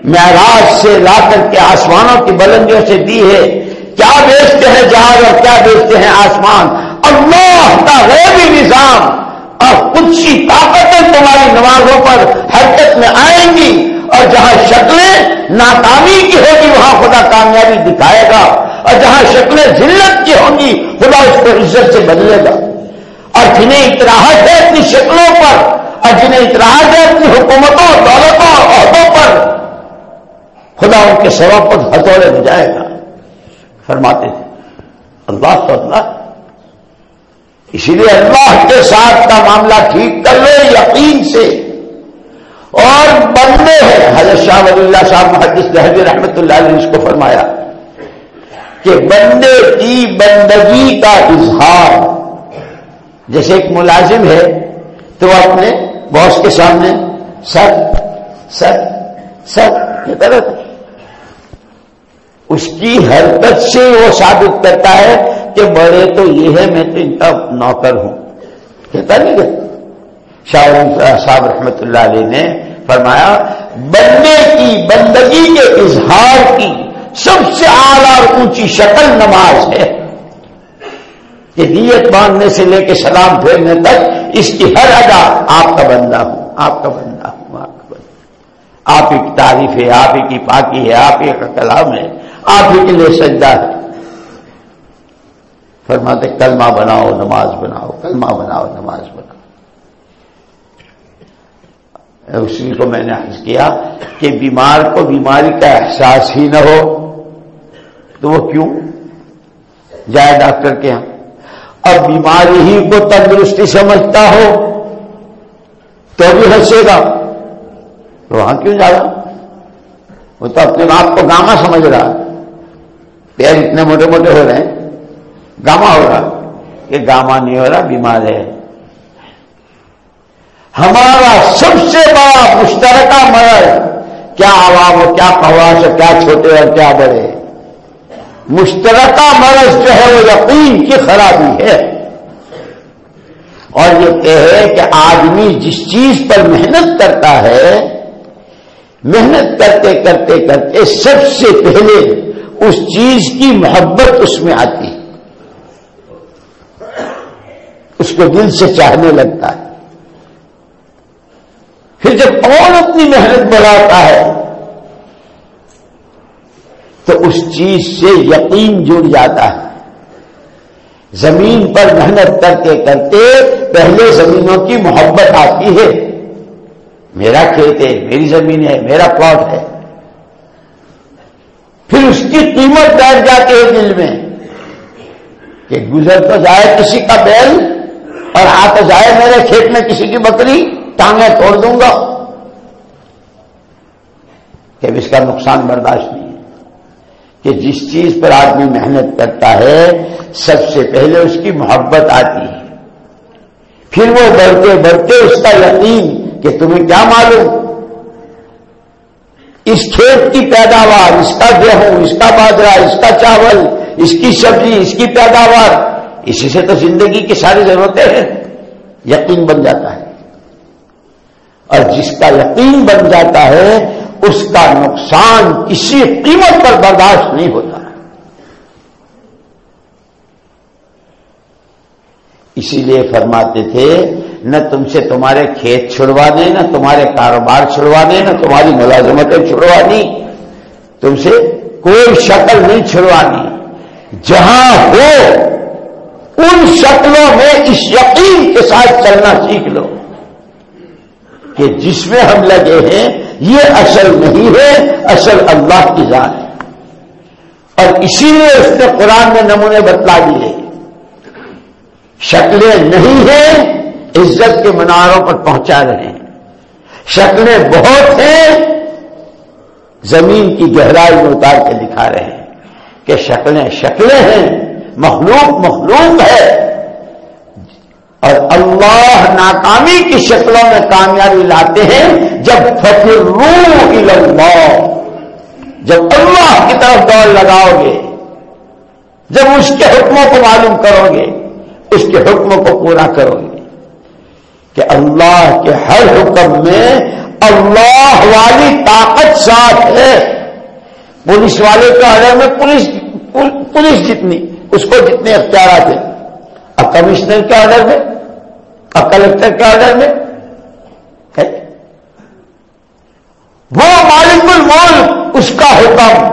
معراج سے لا کر کے آسمانوں کی بلندیوں سے دی ہے۔ کیا بیچتے ہیں جہاز اور کیا بیچتے ہیں آسمان؟ اللہ کا غیبی نظام۔ کچھ طاقتیں تمہاری نمازوں پر حرکت میں آئیں گی اور جہاں شکلیں ناکامی کی ہوگی، وہاں خدا کامیابی دکھائے گا اور جہاں شکلیں ذلت کی ہوں گی خدا اس کو عزت سے بدلے گا۔ اور جنہیں اطراحت ہے اپنی شکلوں پر، اور جنہیں اطراحت ہے اپنی حکومتوں، دولتوں اور عہدوں پر، خدا ان کے سبب پر ہتھوڑے بجائے گا۔ فرماتے تھے اللہ تو اللہ اسی لیے اللہ کے ساتھ کا معاملہ ٹھیک کر لو یقین سے۔ اور بندے ہیں، حضرت شاہ ولی اللہ صاحب محدث دہبی رحمت اللہ علیہ اس کو فرمایا کہ بندے کی بندگی کا اظہار، جیسے ایک ملازم ہے تو اپنے باس کے سامنے، سر سر سر، یہ طرح اس کی حرکت سے وہ ثابت کرتا ہے کہ بڑے تو یہ ہے میں تو ان کا نوکر ہوں۔ کہتا نہیں کہ شاہ صاحب رحمت اللہ علیہ نے فرمایا، بندے کی بندگی کے اظہار کی سب سے اعلی اور اونچی شکل نماز ہے۔ کہ نیت باندھنے سے لے کے سلام پھیرنے تک اس کی ہر ادا آپ کا بندہ ہوں، آپ کا بندہ ہوں، آپ کا بندہ۔ آپ ہی کی تعریف ہے، آپ ہی کی پاکی ہے، آپ ہی کا کلام ہے، آپ ہی کے لیے سجدہ ہے۔ فرماتے کلمہ بناؤ، نماز بناؤ، کلمہ بناؤ، نماز بناؤ۔ اسی کو میں نے عرض کیا کہ بیمار کو بیماری کا احساس ہی نہ ہو۔ تو وہ کیوں؟ جائے ڈاکٹر کے یہاں اور بیماری ہی کو تندرستی سمجھتا ہو تو بھی ہنسے گا۔ تو وہاں کیوں جا رہا؟ وہ تو اپنے آپ کو گاما سمجھ رہا ہے۔ پیر اتنے موٹے موٹے ہو رہے ہیں۔ گاما ہو رہا کہ گاما نہیں ہو رہا، بیمار ہے۔ ہمارا سب سے بڑا مشترکہ مرض کیا عوام ہو، کیا پواس ہو کیا چھوٹے اور کیا بڑے؟ مشترکہ مرض جو ہے وہ یقین کی خرابی ہے۔ اور یہ کہے کہ آدمی جس چیز پر محنت کرتا ہے، محنت کرتے کرتے کرتے سب سے پہلے اس چیز کی محبت اس میں آتی ہے۔ اس کو دل سے چاہنے لگتا ہے۔ پھر جب اور اپنی محنت بڑھاتا ہے، تو اس چیز سے یقین جڑ جاتا ہے۔ زمین پر محنت کرتے کرتے پہلے زمینوں کی محبت آتی ہے۔ میرا کھیت ہے، میری زمین ہے، میرا پلاٹ ہے۔ پھر اس کی قیمت بیٹھ جاتی ہے دل میں کہ گزر تو جائے کسی کا بیل اور آ تو جائے میرے کھیت میں کسی کی بکری، ٹانگیں توڑ دوں گا۔ کہ اس کا نقصان برداشت نہیں ہے۔ کہ جس چیز پر آدمی محنت کرتا ہے، سب سے پہلے اس کی محبت آتی ہے۔ پھر وہ بڑھتے بڑھتے اس کا یقین کہ تمہیں کیا معلوم؟ اس کھیت کی پیداوار، اس کا گیہوں، اس کا باجرا اس کا چاول، اس کی سبزی، اس کی پیداوار۔ اسی سے تو زندگی کی ساری ضرورتیں ہیں۔ یقین بن جاتا ہے۔ اور جس کا یقین بن جاتا ہے، اس کا نقصان کسی قیمت پر برداشت نہیں ہوتا۔ اسی لیے فرماتے تھے، نہ تم سے تمہارے کھیت چھڑوانے نہ تمہارے کاروبار چھڑوانے نہ تمہاری ملازمتیں چھڑوانی تم سے کوئی شکل نہیں چھڑوانی۔ جہاں ہو ان شکلوں میں اس یقین کے ساتھ چلنا سیکھ لو کہ جس میں ہم لگے ہیں، یہ اصل نہیں ہے، اصل اللہ کی ذات ہے۔ اور اسی لیے اس نے قرآن میں نمونے بتلا دیے۔ شکلیں نہیں ہیں، عزت کے مناروں پر پہنچا رہے ہیں۔ شکلیں بہت ہیں، زمین کی گہرائی میں اتار کے دکھا رہے ہیں کہ شکلیں شکلیں ہیں۔ مخلوق مخلوق ہے۔ اور اللہ ناکامی کی شکلوں میں کامیابی لاتے ہیں جب فکر روح اللہ، جب اللہ کی طرف دوڑ لگاؤ گے، جب اس کے حکموں کو معلوم کرو گے، اس کے حکموں کو پورا کرو گے کہ اللہ کے ہر حکم میں اللہ والی طاقت ساتھ ہے۔ پولیس والے کے آڈر میں پولیس پولیس جتنی اس کو جتنے اختیارات ہیں۔ اب کمشنر کے آرڈر میں، اب کلکٹر کے آرڈر میں وہ مالک المول اس کا حکم۔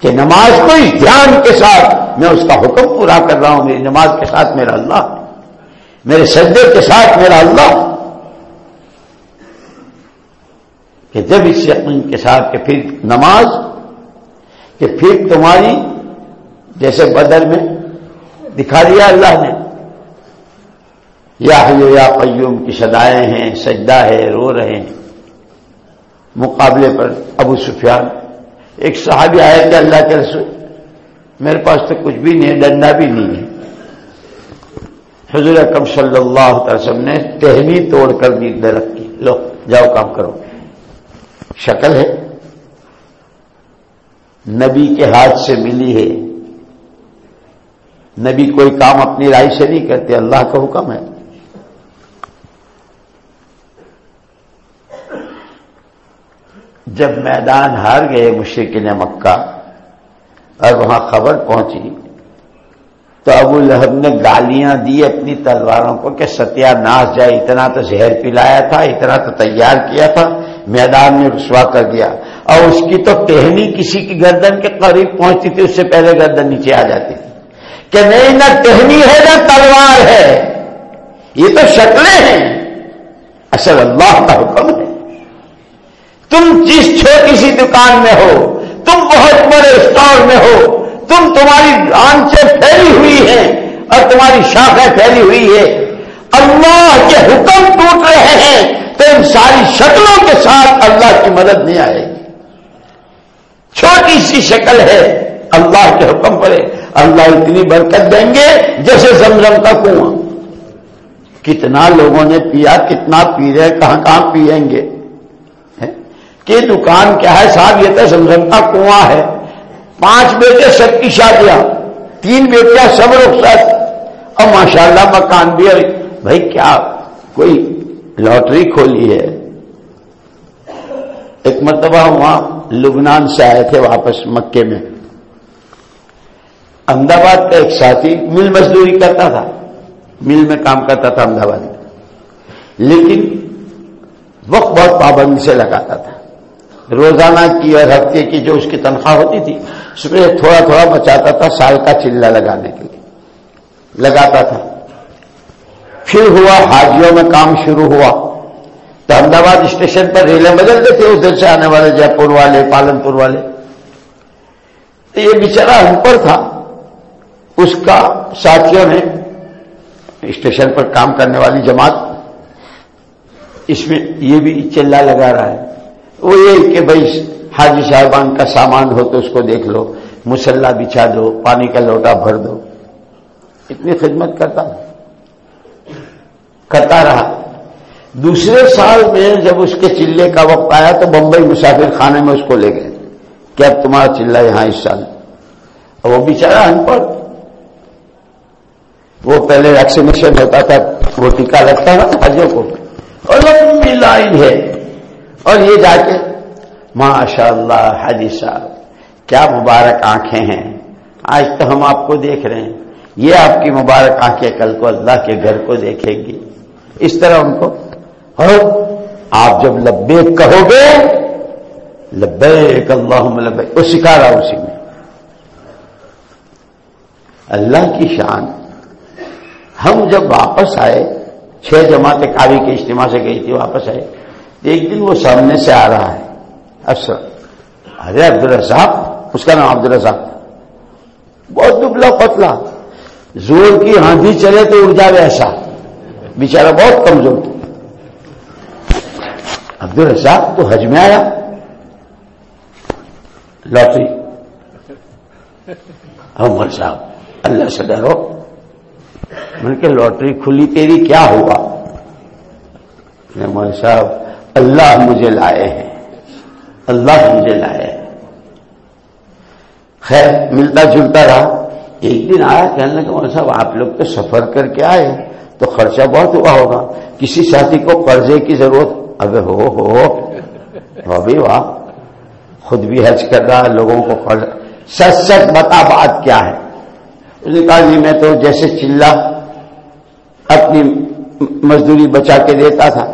کہ نماز کو اس دھیان کے ساتھ، میں اس کا حکم پورا کر رہا ہوں۔ میری نماز کے ساتھ میرا اللہ، میرے سجدے کے ساتھ میرا اللہ۔ کہ جب اس یقین کے ساتھ کہ پھر نماز کہ پھر تمہاری جیسے بدر میں دکھا دیا اللہ نے۔ یا یا قیوم کی سدائے ہیں، سجدہ ہے، رو رہے ہیں۔ مقابلے پر ابو سفیان۔ ایک صحابی آیا کہ اللہ کے رسول۔ میرے پاس تو کچھ بھی نہیں ڈنڈا بھی نہیں ہے۔ حضور اکم صلی اللہ علیہ وسلم نے ٹہنی توڑ کر دی درخت کی۔ لو، جاؤ کام کرو۔ شکل ہے۔ نبی کے ہاتھ سے ملی ہے۔ نبی کوئی کام اپنی رائے سے نہیں کرتے، اللہ کا حکم ہے۔ جب میدان ہار گئے مشرقین مکہ، اور وہاں خبر پہنچی، تو ابو لہب نے گالیاں دی اپنی تلواروں کو کہ ستیا ناس جائے، اتنا تو زہر پلایا تھا، اتنا تو تیار کیا تھا، میدان میں رسوا کر دیا۔ اور اس کی تو ٹہنی کسی کی گردن کے قریب پہنچتی تھی، اس سے پہلے گردن نیچے آ جاتی تھی۔ کہ نہیں، نہ ٹہنی ہے، نہ تلوار ہے۔ یہ تو شکلیں ہیں۔ اصل اللہ کا حکم ہے۔ تم جس چھوٹی سی دکان میں ہو، تم بہت بڑے اسٹور میں ہو، تم تمہاری آنچیں پھیلی ہوئی ہیں اور تمہاری شاخیں پھیلی ہوئی ہے اللہ کے حکم ٹوٹ رہے ہیں تو ان ساری شکلوں کے ساتھ اللہ کی مدد نہیں آئے گی۔ چھوٹی سی شکل ہے۔ اللہ کے حکم پر اللہ اتنی برکت دیں گے جیسے زمزم کا کنواں۔ کتنا لوگوں نے پیا، کتنا پی رہے کہاں کہاں پیئیں گے؟ کہ دکان کیا ہے صاحب؟ یہ تو زمزم کا کنواں ہے۔ پانچ بیٹے سب کی شادیاں، تین بیٹیاں سب لوگ ساتھ اور ماشاء اللہ مکان بھی بھائی، کیا کوئی لاٹری کھولی ہے؟ ایک مرتبہ وہاں لبنان سے آئے تھے واپس مکے میں۔ احمد آباد کا ایک ساتھی مل مزدوری کرتا تھا۔ مل میں کام کرتا تھا احمد آباد میں لیکن وقت بہت پابندی سے لگاتا تھا۔ روزانہ کی اور ہفتے کی جو اس کی تنخواہ ہوتی تھی، اس میں تھوڑا تھوڑا بچاتا تھا سال کا چلا لگانے کے لیے۔ لگاتا تھا۔ پھر ہوا حاجیوں میں کام شروع ہوا۔ تو احمد آباد اسٹیشن پر ریلیں بدلتے تھے ادھر سے آنے والے جے پور والے، پالنپور والے۔ تو یہ بےچارا ہم پر تھا۔ اس کا ساتھیوں نے اسٹیشن پر کام کرنے والی جماعت، اس میں یہ بھی چلا لگا رہا ہے۔ وہ یہ کہ بھائی، حاجی صاحبان کا سامان ہو تو اس کو دیکھ لو، مسلح بچھا دو، پانی کا لوٹا بھر دو۔ اتنی خدمت کرتا کرتا رہا۔ دوسرے سال میں جب اس کے چلے کا وقت آیا تو بمبئی مسافر خانے میں اس کو لے گئے کہ اب تمہارا چلہ یہاں اس سال اور وہ بیچارہ ان پڑھ وہ پہلے ویکسینیشن ہوتا تھا، وہ ٹیکا لگتا نا حجوں کو۔ اور لمبی لائن ہے۔ اور یہ جا کے ماشاء اللہ حجی صاحب، کیا مبارک آنکھیں ہیں۔ آج تو ہم آپ کو دیکھ رہے ہیں۔ یہ آپ کی مبارک آنکھیں کل کو اللہ کے گھر کو دیکھیں گی۔ اس طرح ان کو اور آپ جب لبیک کہو گے، لبیک اللہ لبیک، وہ سکھا رہا اسی میں۔ اللہ کی شان۔ ہم جب واپس آئے، چھ جماعتیں کاری کے اجتماع سے گئی تھی، واپس آئے، ایک دن وہ سامنے سے آ رہا ہے اچھا ارے عبدالرزاق، اس کا نام عبدالرزاق۔ بہت دبلا پتلا۔ زور کی آندھی چلے تو اڑ جائے ایسا۔ بیچارہ بہت کمزور تھا۔ عبد الرزاق تو حج میں آیا۔ لاٹری عمر صاحب، اللہ سے ڈرو۔ من کے لاٹری کھلی تیری کیا ہوا؟ عمر صاحب، اللہ مجھے لائے ہیں۔ اللہ مجھے لائے ہیں۔ خیر، ملتا جلتا رہا۔ ایک دن آیا، کہنے کہ مول صاحب، آپ لوگ تو سفر کر کے آئے تو خرچہ بہت ہوا ہوگا۔ کسی ساتھی کو قرضے کی ضرورت ابھی ہو ہو ابھی واہ۔ خود بھی حج کر رہا لوگوں کو قرض سچ سچ بتا، بات کیا ہے؟ اس نے کہا جی میں تو جیسے چلا اپنی مزدوری بچا کے دیتا تھا۔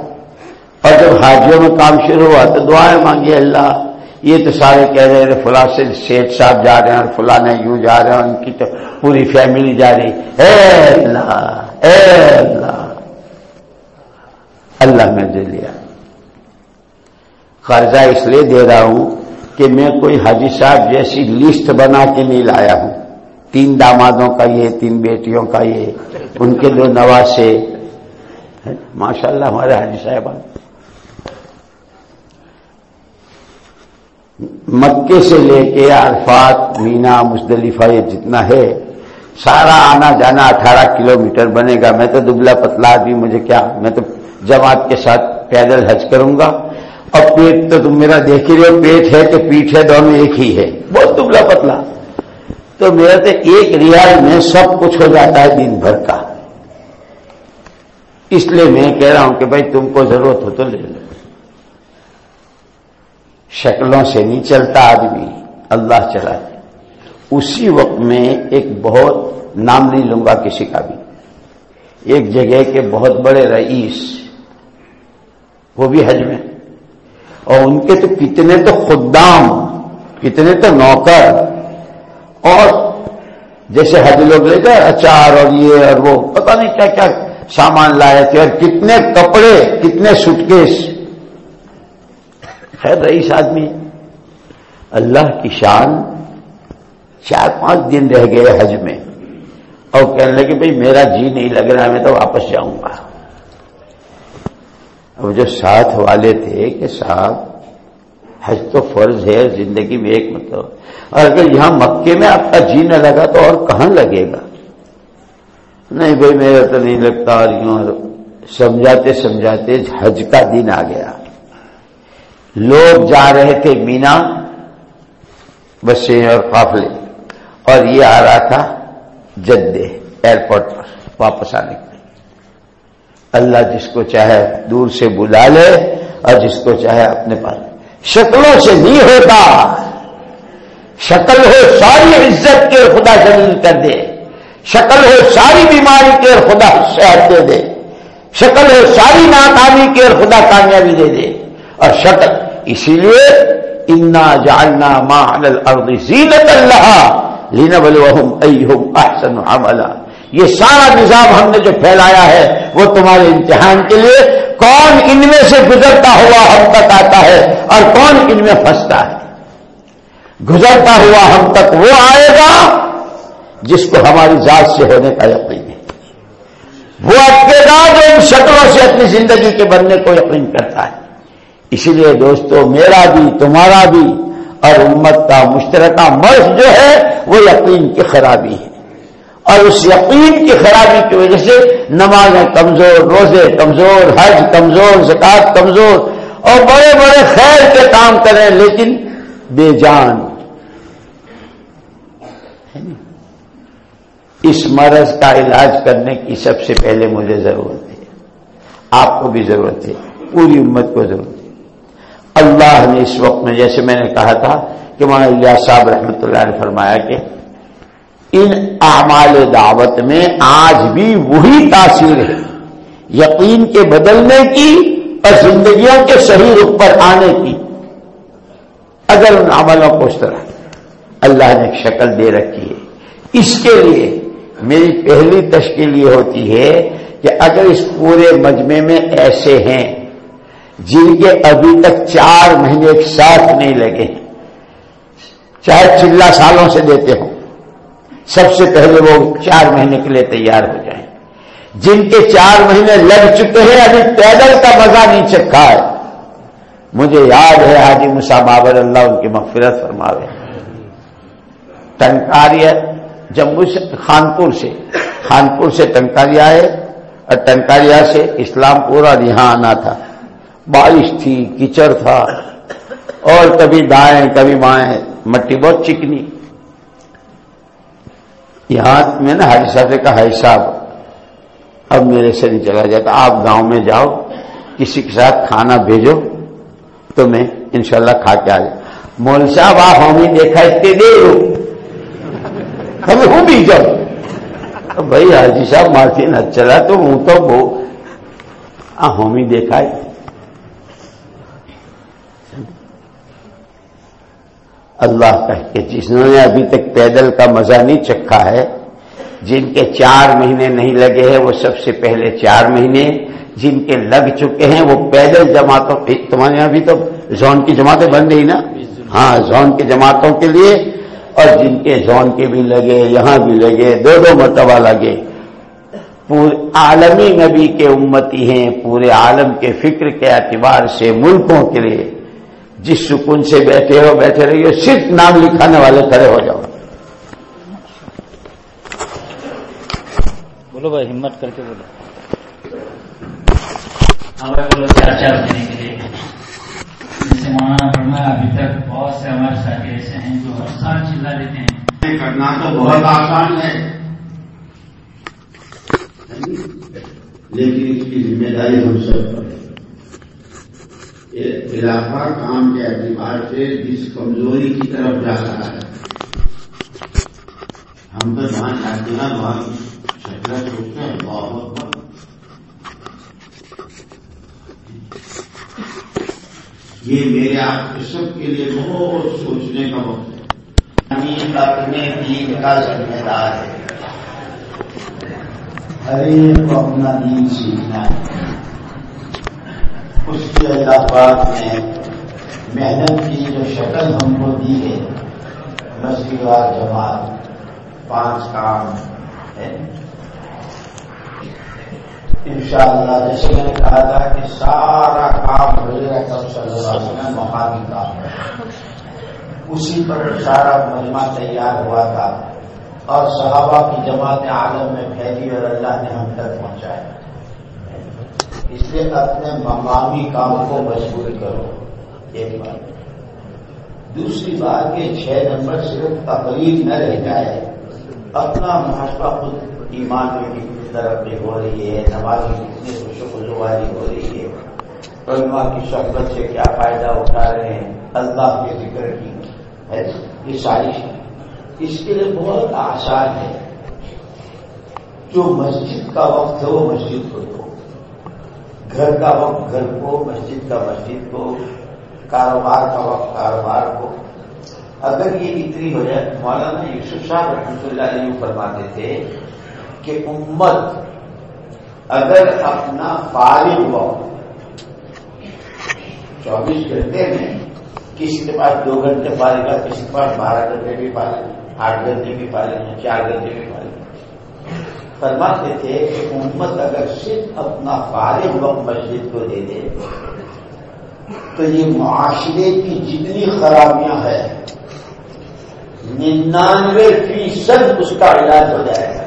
اور جب حاجیوں میں کام شروع ہوا تو دعائیں مانگی، اللہ، یہ تو سارے کہہ رہے ہیں، فلاں سے شیخ صاحب جا رہے ہیں اور فلاں یوں جا رہے ہیں، ان کی تو پوری فیملی جا رہی۔ اے اللہ اے اللہ۔ اللہ میں دے لیا قرضہ اس لیے دے رہا ہوں کہ میں کوئی حاجی صاحب جیسی لسٹ بنا کے نہیں لایا ہوں۔ تین دامادوں کا یہ، تین بیٹیوں کا یہ، ان کے دو نواسے ماشاء اللہ ہمارے حاجی صاحبان مکے سے لے کے عرفات، مینا، مزدلفہ، یہ جتنا ہے، سارا آنا جانا اٹھارہ کلو میٹر بنے گا۔ میں تو دبلا پتلا بھی مجھے کیا، میں تو جماعت کے ساتھ پیدل حج کروں گا۔ اور پیٹ تو تم میرا دیکھ ہی رہے ہو، پیٹ ہے کہ پیٹ ہے، دونوں ایک ہی ہے۔ بہت دبلا پتلا۔ تو میرا تو ایک ریال میں سب کچھ ہو جاتا ہے دن بھر کا۔ اس لیے میں کہہ رہا ہوں کہ بھائی تم کو ضرورت ہو تو لے لو۔ شکلوں سے نہیں چلتا آدمی، اللہ چلا اسی وقت میں ایک بہت نام نہیں لوں گا کسی کا بھی۔ ایک جگہ کے بہت بڑے رئیس، وہ بھی حج میں۔ اور ان کے تو کتنے تو خدام، کتنے تو نوکر۔ اور جیسے حج لوگ لے جائے اچار اور یہ اور وہ، پتہ نہیں کیا کیا سامان لائے تھے اور کتنے کپڑے، کتنے سٹکیس خیر، رئیس آدمی، اللہ کی شان چار پانچ دن رہ گئے حج میں۔ اور کہنے لگے، بھائی، میرا جی نہیں لگ رہا، میں تو واپس جاؤں گا۔ اب جو ساتھ والے تھے کہ صاحب، حج تو فرض ہے، زندگی میں ایک مطلب اور اگر یہاں مکے میں آپ کا جی نہ لگا تو اور کہاں لگے گا؟ نہیں بھائی، میرا تو نہیں لگتا۔ اور یوں سمجھاتے سمجھاتے حج کا دن آ گیا۔ لوگ جا رہے تھے مینا، بسیں اور قافلے۔ اور یہ آ رہا تھا جدے ایئرپورٹ پر واپس آنے۔ کے اللہ جس کو چاہے دور سے بلا لے اور جس کو چاہے اپنے پاس شکلوں سے نہیں ہوتا۔ شکل ہو ساری عزت کے خدا زمین کر دے۔ شکل ہو ساری بیماری کے خدا صحت دے دے۔ شکل ہو ساری ناکامی کے خدا کامیابی دے دے۔ اور شکل اسی لیے انا جالنا ماں زینت اللہ لینا بلو احسن عملا۔ یہ سارا نظام ہم نے جو پھیلایا ہے وہ تمہارے امتحان کے لیے کون ان میں سے گزرتا ہوا ہم تک آتا ہے اور کون ان میں پھنستا ہے؟ گزرتا ہوا ہم تک وہ آئے گا جس کو ہماری ذات سے ہونے کا یقین ہے۔ وہ اٹکے گا جو ان شکلوں سے اپنی زندگی کے بننے کو یقین کرتا ہے۔ اسی لیے دوستو، میرا بھی، تمہارا بھی اور امت کا مشترکہ مرض جو ہے وہ یقین کی خرابی ہے۔ اور اس یقین کی خرابی کی وجہ سے نمازیں کمزور، روزے کمزور، حج کمزور، زکات کمزور اور بڑے بڑے خیر کے کام کریں، لیکن بے جان۔ اس مرض کا علاج کرنے کی سب سے پہلے مجھے ضرورت ہے۔ آپ کو بھی ضرورت ہے، پوری امت کو ضرورت ہے۔ اللہ نے اس وقت میں، جیسے میں نے کہا تھا کہ مولانا صاحب رحمۃ اللہ نے فرمایا کہ ان اعمال دعوت میں آج بھی وہی تاثیر ہے۔ یقین کے بدلنے کی اور زندگیوں کے صحیح رخ پر آنے کی۔ اگر ان عملوں کو اس طرح اللہ نے ایک شکل دے رکھی ہے۔ اس کے لیے میری پہلی تشکیل یہ ہوتی ہے کہ اگر اس پورے مجمے میں ایسے ہیں جن کے ابھی تک چار مہینے ایک ساتھ نہیں لگے چاہے چلا سالوں سے دیتے ہوں۔ سب سے پہلے وہ چار مہینے کے لیے تیار ہو جائیں۔ جن کے چار مہینے لگ چکے ہیں، ابھی پیدل کا مزہ نہیں چکھا ہے۔ مجھے یاد ہے، حاجی مسا اللہ ان کی مغفرت فرماوے۔ ٹنکاریا جموں سے، خانپور سے۔ خانپور سے ٹنکاریا آئے اور ٹنکاریا سے اسلام پورا یہاں آنا تھا۔ بارش تھی، کیچڑ تھا۔ اور کبھی دائیں، کبھی مائیں مٹی بہت چکنی۔ یہاں میں نے حاجی صاحب سے کہا حاجی صاحب اب میرے سے نہیں چلا جاتا۔ آپ گاؤں میں جاؤ، کسی کے ساتھ کھانا بھیجو، تو میں انشاءاللہ کھا کے آ جاؤں۔ مول صاحب، آپ ہومی دیکھا اتنے دیر ہم ہوں بھی جب۔ بھائی حاجی صاحب مارتی نہ چلا تو ہوں تو وہ ہومی دیکھا ہے۔ اللہ کہ کہ جنہوں نے ابھی تک پیدل کا مزہ نہیں چکھا ہے، جن کے چار مہینے نہیں لگے ہیں، وہ سب سے پہلے چار مہینے، جن کے لگ چکے ہیں، وہ پیدل جماعتوں تمہارے یہاں بھی تو زون کی جماعتیں بن رہی نا؟ ہاں زون کی جماعتوں کے لیے، اور جن کے زون کے بھی لگے، یہاں بھی لگے، دو دو مرتبہ لگے۔ پورے عالمی نبی کے امتی ہیں، پورے عالم کے فکر کے اعتبار سے ملکوں کے لیے۔ جس سکون سے بیٹھے ہو بیٹھے رہیے صرف نام لکھانے والے کھڑے ہو جاؤ۔ بولو بھائی ہمت کر کے بولو۔ ہمارے بولو چار چار دینے کے لیے؟ جیسے مولانا فرمایا ابھی تک بہت سے ہمارے ساتھی ایسے ہیں جو ہر سال چلا لیتے ہیں۔ کرنا تو بہت آسان ہے۔ لیکن اس کی ذمہ داری ہم سب پر ہے۔ علاقہ کام کے اعتبار سے جس کمزوری کی طرف جا رہا ہے۔ ہم تو جہاں چاہتے ہیں وہاں شکل سوچتے ہیں بہت یہ میرے آپ کے سب کے لیے بہت سوچنے کا وقت ہے۔ یعنی اپنے دین کا ذمہ دار ہے۔ ہر ایک کو اپنا دین سیکھنا ہے۔ اس کے اللہ میں محنت کی جو شکل ہم کو دی ہے، مسجد جماعت پانچ کام ہے ان شاء اللہ جیسے میں نے کہا تھا کہ سارا کام حضرت صلی اللہ علیہ وسلم مقامی کام ہے۔ اسی پر سارا مجمع تیار ہوا تھا اور صحابہ کی جماعت عالم میں پھیلی اور اللہ نے ہم تک پہنچایا۔ اس لیے اپنے مقامی کام کو مجبور کرو، ایک بات۔ دوسری بات یہ چھ نمبر صرف تقریب نہ رہ جائے، اپنا محاسبہ خود ایمان میں کتنی ترقی ہو رہی ہے نماز میں کتنی خوش گزواری ہو رہی ہے۔ علماء کی شکل سے کیا فائدہ اٹھا رہے ہیں؟ اللہ کے ذکر کی یہ ساری اس کے لیے بہت آسان ہے۔ جو مسجد کا وقت ہے، وہ مسجد کو دو گھر کا وقت گھر کو، مسجد کا مسجد کو، کاروبار کا وقت کاروبار کو۔ اگر یہ اتنی ہو جائے، مولانا یوسف صاحب رحمۃ اللہ علیہ فرماتے تھے کہ امت اگر اپنا فارغ وقت چوبیس گھنٹے میں کسی کے پاس دو گھنٹے پالے گا کسی کے پاس بارہ گھنٹے بھی پالے آٹھ گھنٹے بھی پالے گا چار گھنٹے بھی پالے فرماتے تھے کہ امت اگر صرف اپنا فارغ وقت مسجد کو دے دے، تو یہ معاشرے کی جتنی خرابیاں ہیں، ننانوے فیصد اس کا علاج ہو جائے گا۔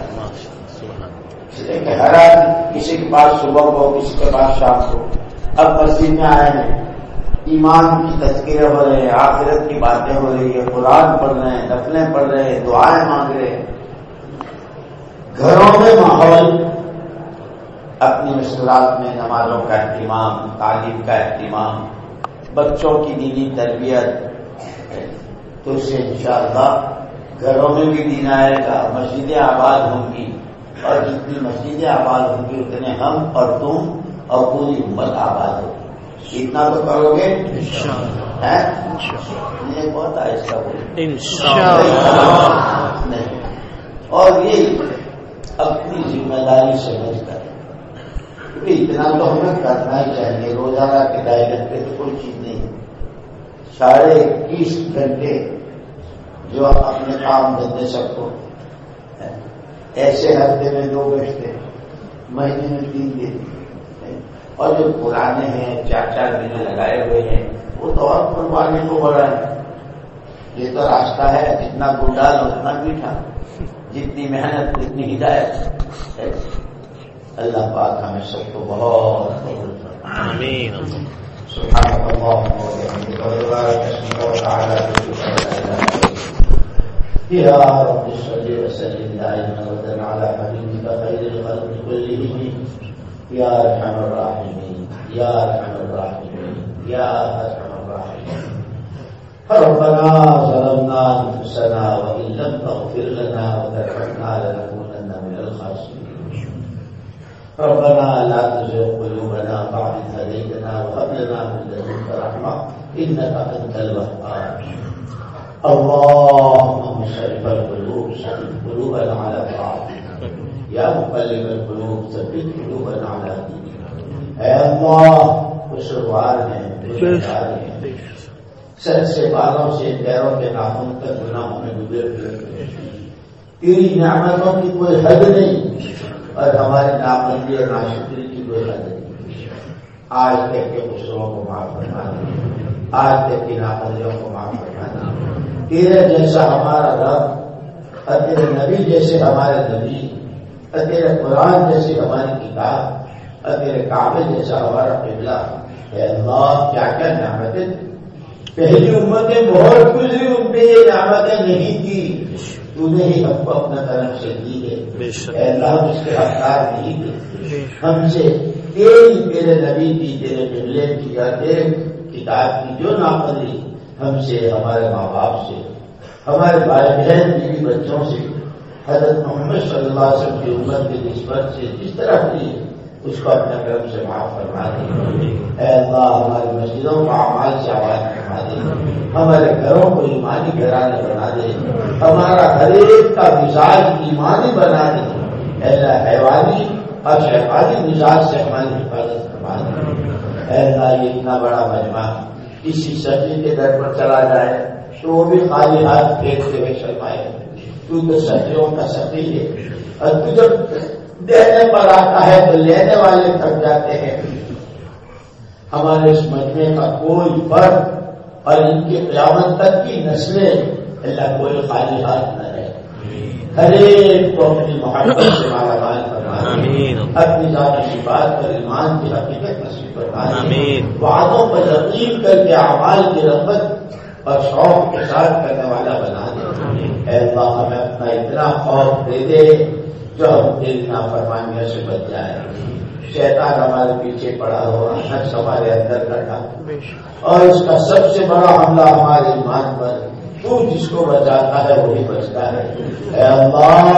کہ ہر آدمی کسی کے پاس صبح کو، کسی کے پاس شام کو۔ اب مسجد میں آئے ہیں، ایمان کی تذکرے ہو رہے ہیں، آخرت کی باتیں ہو رہی ہے قرآن پڑھ رہے ہیں نفلیں پڑھ رہے ہیں، دعائیں مانگ رہے ہیں۔ گھروں میں ماحول اپنی مشکلات میں نمازوں کا اہتمام تعلیم کا اہتمام بچوں کی دینی تربیت تو اس سے انشاءاللہ گھروں میں بھی دین آئے گا مسجدیں آباد ہوں گی اور جتنی مسجدیں آباد ہوں گی اتنے ہم اور تم اور پوری امت آباد ہوگی اتنا تو کرو گے؟ بہت آہستہ نہیں۔ اور یہ اپنی ذمہ داری سمجھ کر۔ کیونکہ اتنا تو ہمیں کرنا ہی چاہیے، روزانہ کے دائرے پہ تو کوئی چیز نہیں۔ ساڑھے اکیس گھنٹے جو اپنے کام دھندے سب کو ایسے ہفتے میں دو گھنٹے، مہینے میں تین دن۔ اور جو پرانے ہیں، چار چار مہینے لگائے ہوئے ہیں، وہ تو اور قربانی کو بڑا ہے یہ تو راستہ ہے، جتنا گنڈال اتنا میٹھا۔ جتنی محنت جتنی ہدایت. اللہ پاک ہمیں سب کو آمين سبحانك اللهم وبحمدك وبارك وتعالى يا رب صل وسلم دائما ابدا على حبيبك خير الخلق كلهم. يا أرحم الراحمين يا أرحم الراحمين يا أرحم ربنا ظلمنا أنفسنا وإن لم تغفر لنا وترحمنا لنكونن من الخاسرين. ربنا لا تزغ قلوبنا بعد إذ هديتنا وهب لنا من لدنك رحمة إنك أنت الوهاب. اللهم شرف القلوب شرف قلوبنا على طاعتك. يا مقلب القلوب ثبت قلوبنا على دينك. اے اللہ خوشگوار ہیں سر سے بالوں سے پیروں کے ناخن تک گناہوں میں ڈوبے ہوئے۔ تیری نعمتوں کی کوئی حد نہیں اور ہماری ناپندی اور ناشکری کی کوئی حد نہیں۔ آج تک کے خوشروں کو معاف کرنا آج تک کی ناپندیوں کو معاف کرنا تیرے جیسا ہمارا رب اور تیرے نبی جیسے ہمارے نبی، اور تیرے قرآن جیسے ہماری کتاب، اور تیرے کعبے جیسا ہمارا قبلہ۔ اے اللہ، کیا کیا نعمتیں پہلی امتیں بہت گزری ان پہ یہ نعمتیں نہیں کی تو نے ہی ہم کو اپنا طرف سے دی ہے۔ اللہ اس کے حقدار نہیں تھے۔ ہم سے تیری تیرے نبی کی تیرے قبلے کی یا تیرے کتاب کی جو ناپندی ہم سے ہمارے ماں باپ سے ہمارے بھائی بہن بیوی بچوں سے حضرت محمد صلی اللہ علیہ وسلم کی امت کی نسبت سے جس طرح کی اس کو اپنے کرم سے معاف فرما دے۔ اے اللہ، ہماری مسجدوں کو اعمال سے آواز فرما دے۔ ہمارے گھروں کو ایمانی گھرانے بنا دے۔ ہمارا ہر ایک کا مزاج ایمانی بنا دے۔ اے اللہ، حیوانی اور شیفانی مزاج سے ہماری حفاظت فرما دے۔ اے اللہ، یہ اتنا بڑا مجمع کسی سبزی کے در پر چلا جائے تو وہ بھی خالی ہاتھ پھینکتے ہوئے شرمائے۔ کیونکہ سبزیوں کا سبھی ہے۔ اور جب دینے پر آتا ہے تو لینے والے تھک جاتے ہیں۔ ہمارے اس مجمے کا کوئی فرق اور ان کی قیامت تک کی نسلیں اللہ کوئی خالی ہاتھ نہ رہے ہر ایک کو اپنی محبت سے مالا مال کرنا اپنی ذاتی کی بات پر ایمان کی حقیقت نصیب کرنا وعدوں پر یقین کر کے اعمال کی رغبت اور شوق کے ساتھ کرنے والا بنا دے۔ اے اللہ ہمیں اپنا اتنا خوف دے دے۔ جو ہم تیری نافرمانیوں سے بچ جائے شیطان ہمارے پیچھے پڑا ہو نقش ہمارے اندر کٹا اور اس کا سب سے بڑا حملہ ہمارے ایمان پر تو جس کو بچاتا ہے وہی بچتا ہے۔ اے اللہ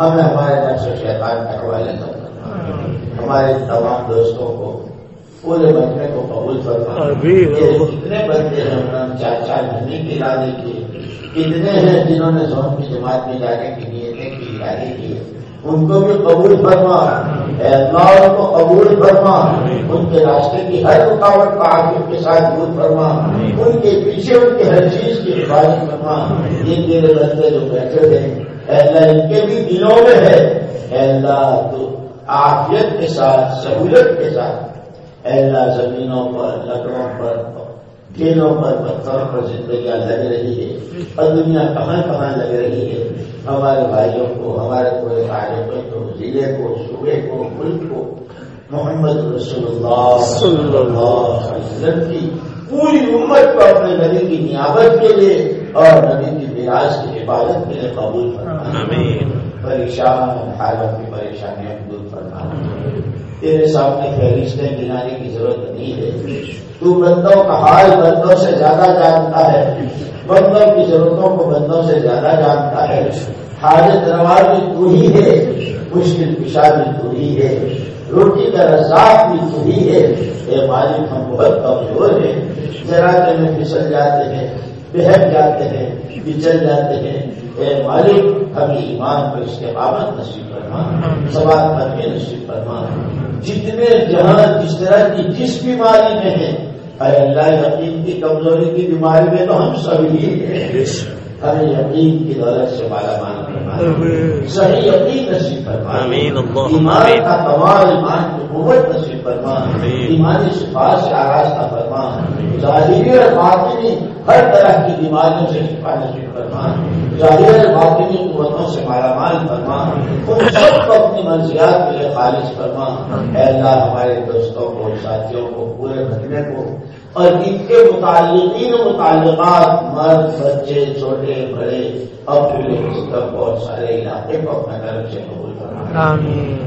ہمیں ہمارے نقش شیطان کے حوالے کر ہمارے تمام دوستوں کو پورے بچنے کو قبول کرنا کتنے بچے ہیں نے چار چار مہینے کی ارادے کیے کتنے ہیں جنہوں نے زون کی جماعت میں جانے کی نیتیں کی ارادے کی۔ ان کو بھی قبول فرما۔ اے اللہ ان کو قبول فرما۔ ان کے راستے کی ہر رکاوٹ کا آخر کے ساتھ دور فرما۔ ان کے پیچھے ان کی ہر چیز کی حفاظت فرما۔ یہ میرے بندے جو بیٹھے تھے اللہ ان کے بھی دلوں میں ہے۔ اے اللہ تو آفیت کے ساتھ سہولت کے ساتھ۔ اے اللہ زمینوں پر لکڑوں پر کھیلوں پر پتھروں پر زندگیاں لگ رہی ہے اور دنیا کہاں کہاں لگ رہی ہے۔ ہمارے بھائیوں کو ہمارے پورے کاریہ کو ضلع کو صوبے کو ملک کو محمد رسول اللہ صلی اللہ علیہ وسلم۔ کی پوری امت کو اپنے نبی کی نیابت کے لیے اور نبی کی میراج کی حفاظت کے لیے قبول کرنا پریشان حالت کی پریشانیاں دور کرنا تیرے سامنے فہرستیں گنانے کی ضرورت نہیں ہے۔ تو بندوں کا حال بندوں سے زیادہ جانتا ہے۔ بندوں کی ضرورتوں کو بندوں سے زیادہ جانتا ہے۔ حاجت رواج بھی تو ہی ہے، مشکل پیشہ بھی تو ہی ہے۔ روٹی کا رساخ بھی تو ہی ہے۔ اے مالک، ہم بہت کمزور ہیں۔ ذرا کے میں پھسل جاتے ہیں بہت جاتے ہیں بچل جاتے ہیں۔ اے مالک، ہمیں ایمان پر استقامت نصیب فرما۔ سوال پر میں نصیب فرما۔ جتنے جہاں جس طرح کی جس بیماری میں ہیں اے اللہ یقین کی کمزوری کی بیماری میں تو ہم سبھی ہیں۔ ہمیں یقین کی دولت سے مالا مال فرما صحیح یقین نصیب فرما ایمان کا کمال ایمان کی قوت نصیب فرما۔ ایمانی صفات سے آراستہ فرما ظاہری اور باطنی ہر طرح کی بیماریوں سے شفا نصیب فرما ظاہر اور باطنی قوتوں سے مالا مال فرما ان سب کو اپنی منزیات کے لیے خالص فرما اے اللہ ہمارے دوستوں کو ساتھیوں کو پورے بھجنے کو اور ان کے متعلقین متعلقات مرد بچے چھوٹے بڑے اور پورے مستق اور سارے علاقے کو اپنا گھر سے قبول کرنا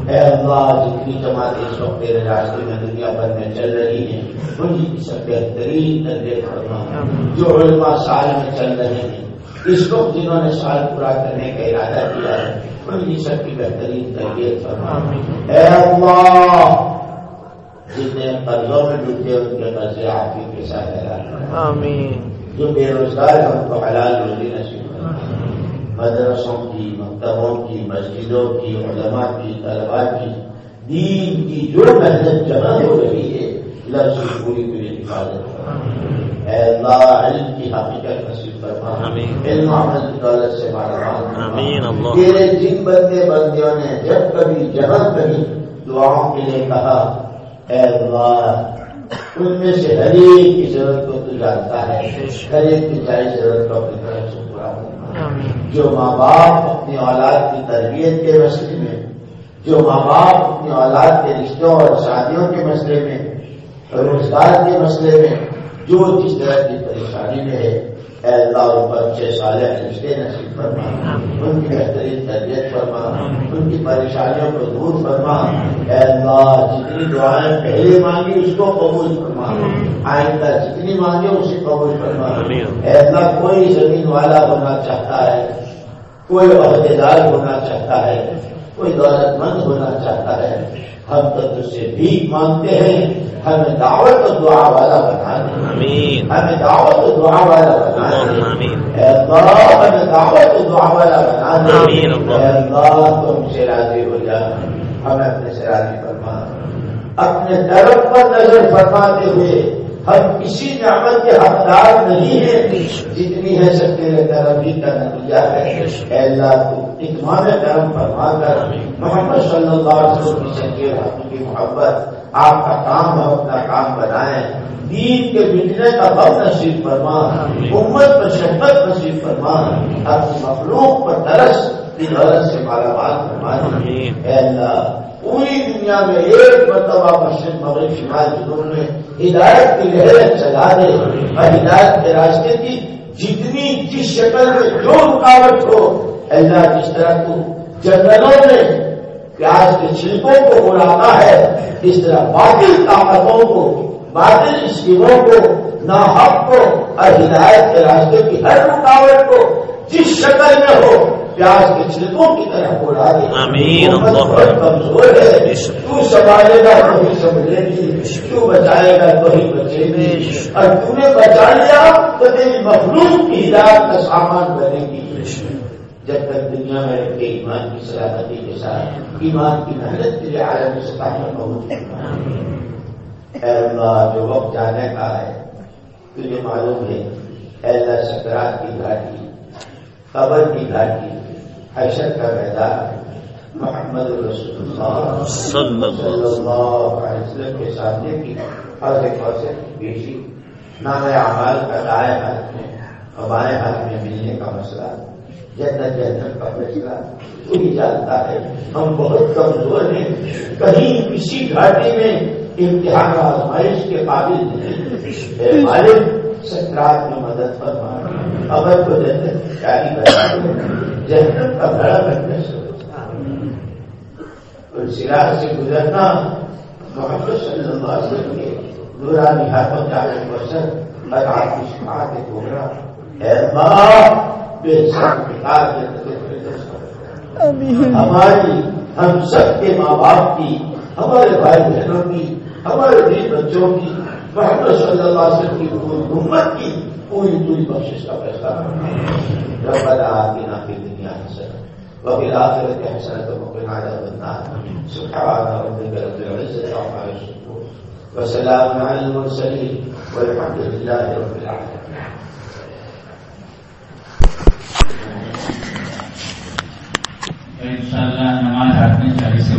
اے اللہ جتنی جماعتیں اس وقت تیرے راستے میں دنیا بھر میں چل رہی ہیں ان کی سب بہترین تربیت کرنا جو علماء سال میں چل رہے ہیں اس وقت جنہوں نے سال پورا کرنے کا ارادہ کیا ہے ان کی سب کی بہترین تربیت کرنا اے اللہ جتنے قرضوں میں ڈوبے ان کے قرضے آپ ہی کے ساتھ آمین۔ جو بے روزگار ہیں ان کو حلال روزی نصیب مدرسوں کی مکتبوں کی مسجدوں کی علماء کی طلبا کی دین کی جو محنت جمع ہو رہی ہے لفظ پوری پوری حفاظت اے اللہ علم کی حقیقت نصیب آمین۔ علم و عمل کی دولت سے اللہ۔ تیرے جن بندے بندیوں نے جب کبھی جہاں کہیں دعاؤں کے لیے کہا اے اللہ ان میں سے ہر ایک کی ضرورت کو تو جانتا ہے۔ ہر ایک کی چاہے ضرورت کو اپنی طرف سے پورا کرنا جو ماں باپ اپنی اولاد کی تربیت کے مسئلے میں جو ماں باپ اپنی اولاد کے رشتوں اور شادیوں کے مسئلے میں روزگار کے مسئلے میں جو جس طرح کی پریشانی میں ہے اے اللہ ان اچھے سالے رشتے نصیب فرما۔ ان کی بہترین تربیت فرما۔ ان کی پریشانیوں کو دور فرما۔ اے اللہ جتنی دعائیں پہلے مانگی اس کو قبول فرما۔ آئندہ جتنی مانگے اسے قبول فرما۔ اے اللہ کوئی زمین والا ہونا چاہتا ہے کوئی عہدیدار ہونا چاہتا ہے کوئی دولت مند ہونا چاہتا ہے ہم تو تجھ سے بھیک مانگتے ہیں ہمیں دعوت و دعا والا بنا دے ہمیں دعوت و دعا والا بنا دے اللہ ہمیں دعوت و دعا والا بنا دے اللہ۔ تم سے راضی ہو جا۔ ہمیں اپنے سے راضی فرما۔ اپنے طرف پر نظر فرماتے ہوئے ہم کسی نعمت کے حقدار نہیں ہیں جتنی ہے طرف ہی کا نتیجہ ہے۔ اللہ تو اتمام کرم فرما کر محمد صلی اللہ علیہ وسلم کی سچے حق کی محبت آپ کا کام ہم اپنا کام بنائیں۔ دین کے مٹنے کا غم نصیب فرما امت پر شفقت نصیب فرما اپنی مخلوق پر ترس کی دولت سے مالا مال فرما۔ اے اللہ پوری دنیا میں ایک مرتبہ مشرق مغرب شمال جنوب میں ہدایت کی لہریں چلا دے اور ہدایت کے راستے کی جتنی جس شکل میں جو رکاوٹ ہو، اللہ جس طرح تو جنگلوں میں پیاز کے چھلکوں کو اڑاتا ہے، اس طرح باطل طاقتوں کو، باطل اسکیموں کو، ناحق کو اور ہدایت کے راستے کی ہر رکاوٹ کو جس شکل میں ہو پیاز کے چھلکوں کی طرح دے آمین امت اللہ بہت کمزور ہے۔ تو سنبھالے گا تو ہی سمجھے گی۔ تو بچائے گا تو ہی بچے گی۔ اور تو نے بچا لیا تو تیری مخلوق کی ہدایت کا سامان بنے گی۔ جب تک دنیا میں رہ کے ایمان کی سلامتی کے ساتھ ایمان کی محنت کے لیے عالمی سطح پر پہنچ اے اللہ جو وقت جانے کا ہے تجھے معلوم ہے اے اللہ سکرات کی گھاٹی۔ قبر کی گھاٹی حشر کا میدان محمد رسول اللہ صلی اللہ علیہ وسلم۔ کے سامنے کی پیشی نام اعمال کا دائیں ہاتھ میں بائیں ہاتھ میں ملنے کا مسئلہ جنت جنت کا فیصلہ تو ہی جانتا ہے ہم بہت کمزور ہیں۔ کہیں کسی گھاٹی میں امتحان آزمائش کے قابل نہیں۔ مالک سکرات میں مدد فرما اگر کو جنت جاری بنا جنت کا بڑا کرنے سے اور سراج سے گزرنا محمد صلی اللہ علیہ وسلم کے نورانی ہاتھوں چالیس پرسنٹ اور آپ کی کو گزرا اے ماں بے کے تجربے ہماری ہم سب کے ماں باپ کی ہمارے بھائی بہنوں کی ہمارے بچوں کی محمد صلی اللہ علیہ وسلم کی امت کی پوری پوری بخشش کا فیصلہ کرنا ربنا آتنا فی الدنیا حسنہ وفي الآخرة حسنة وقنا عذاب النار۔ سبحان ربك رب العزة عما يصفون وسلام على المرسلين والحمد لله رب العالمين ان شاء اللہ نماز آٹھ میں چالیس سے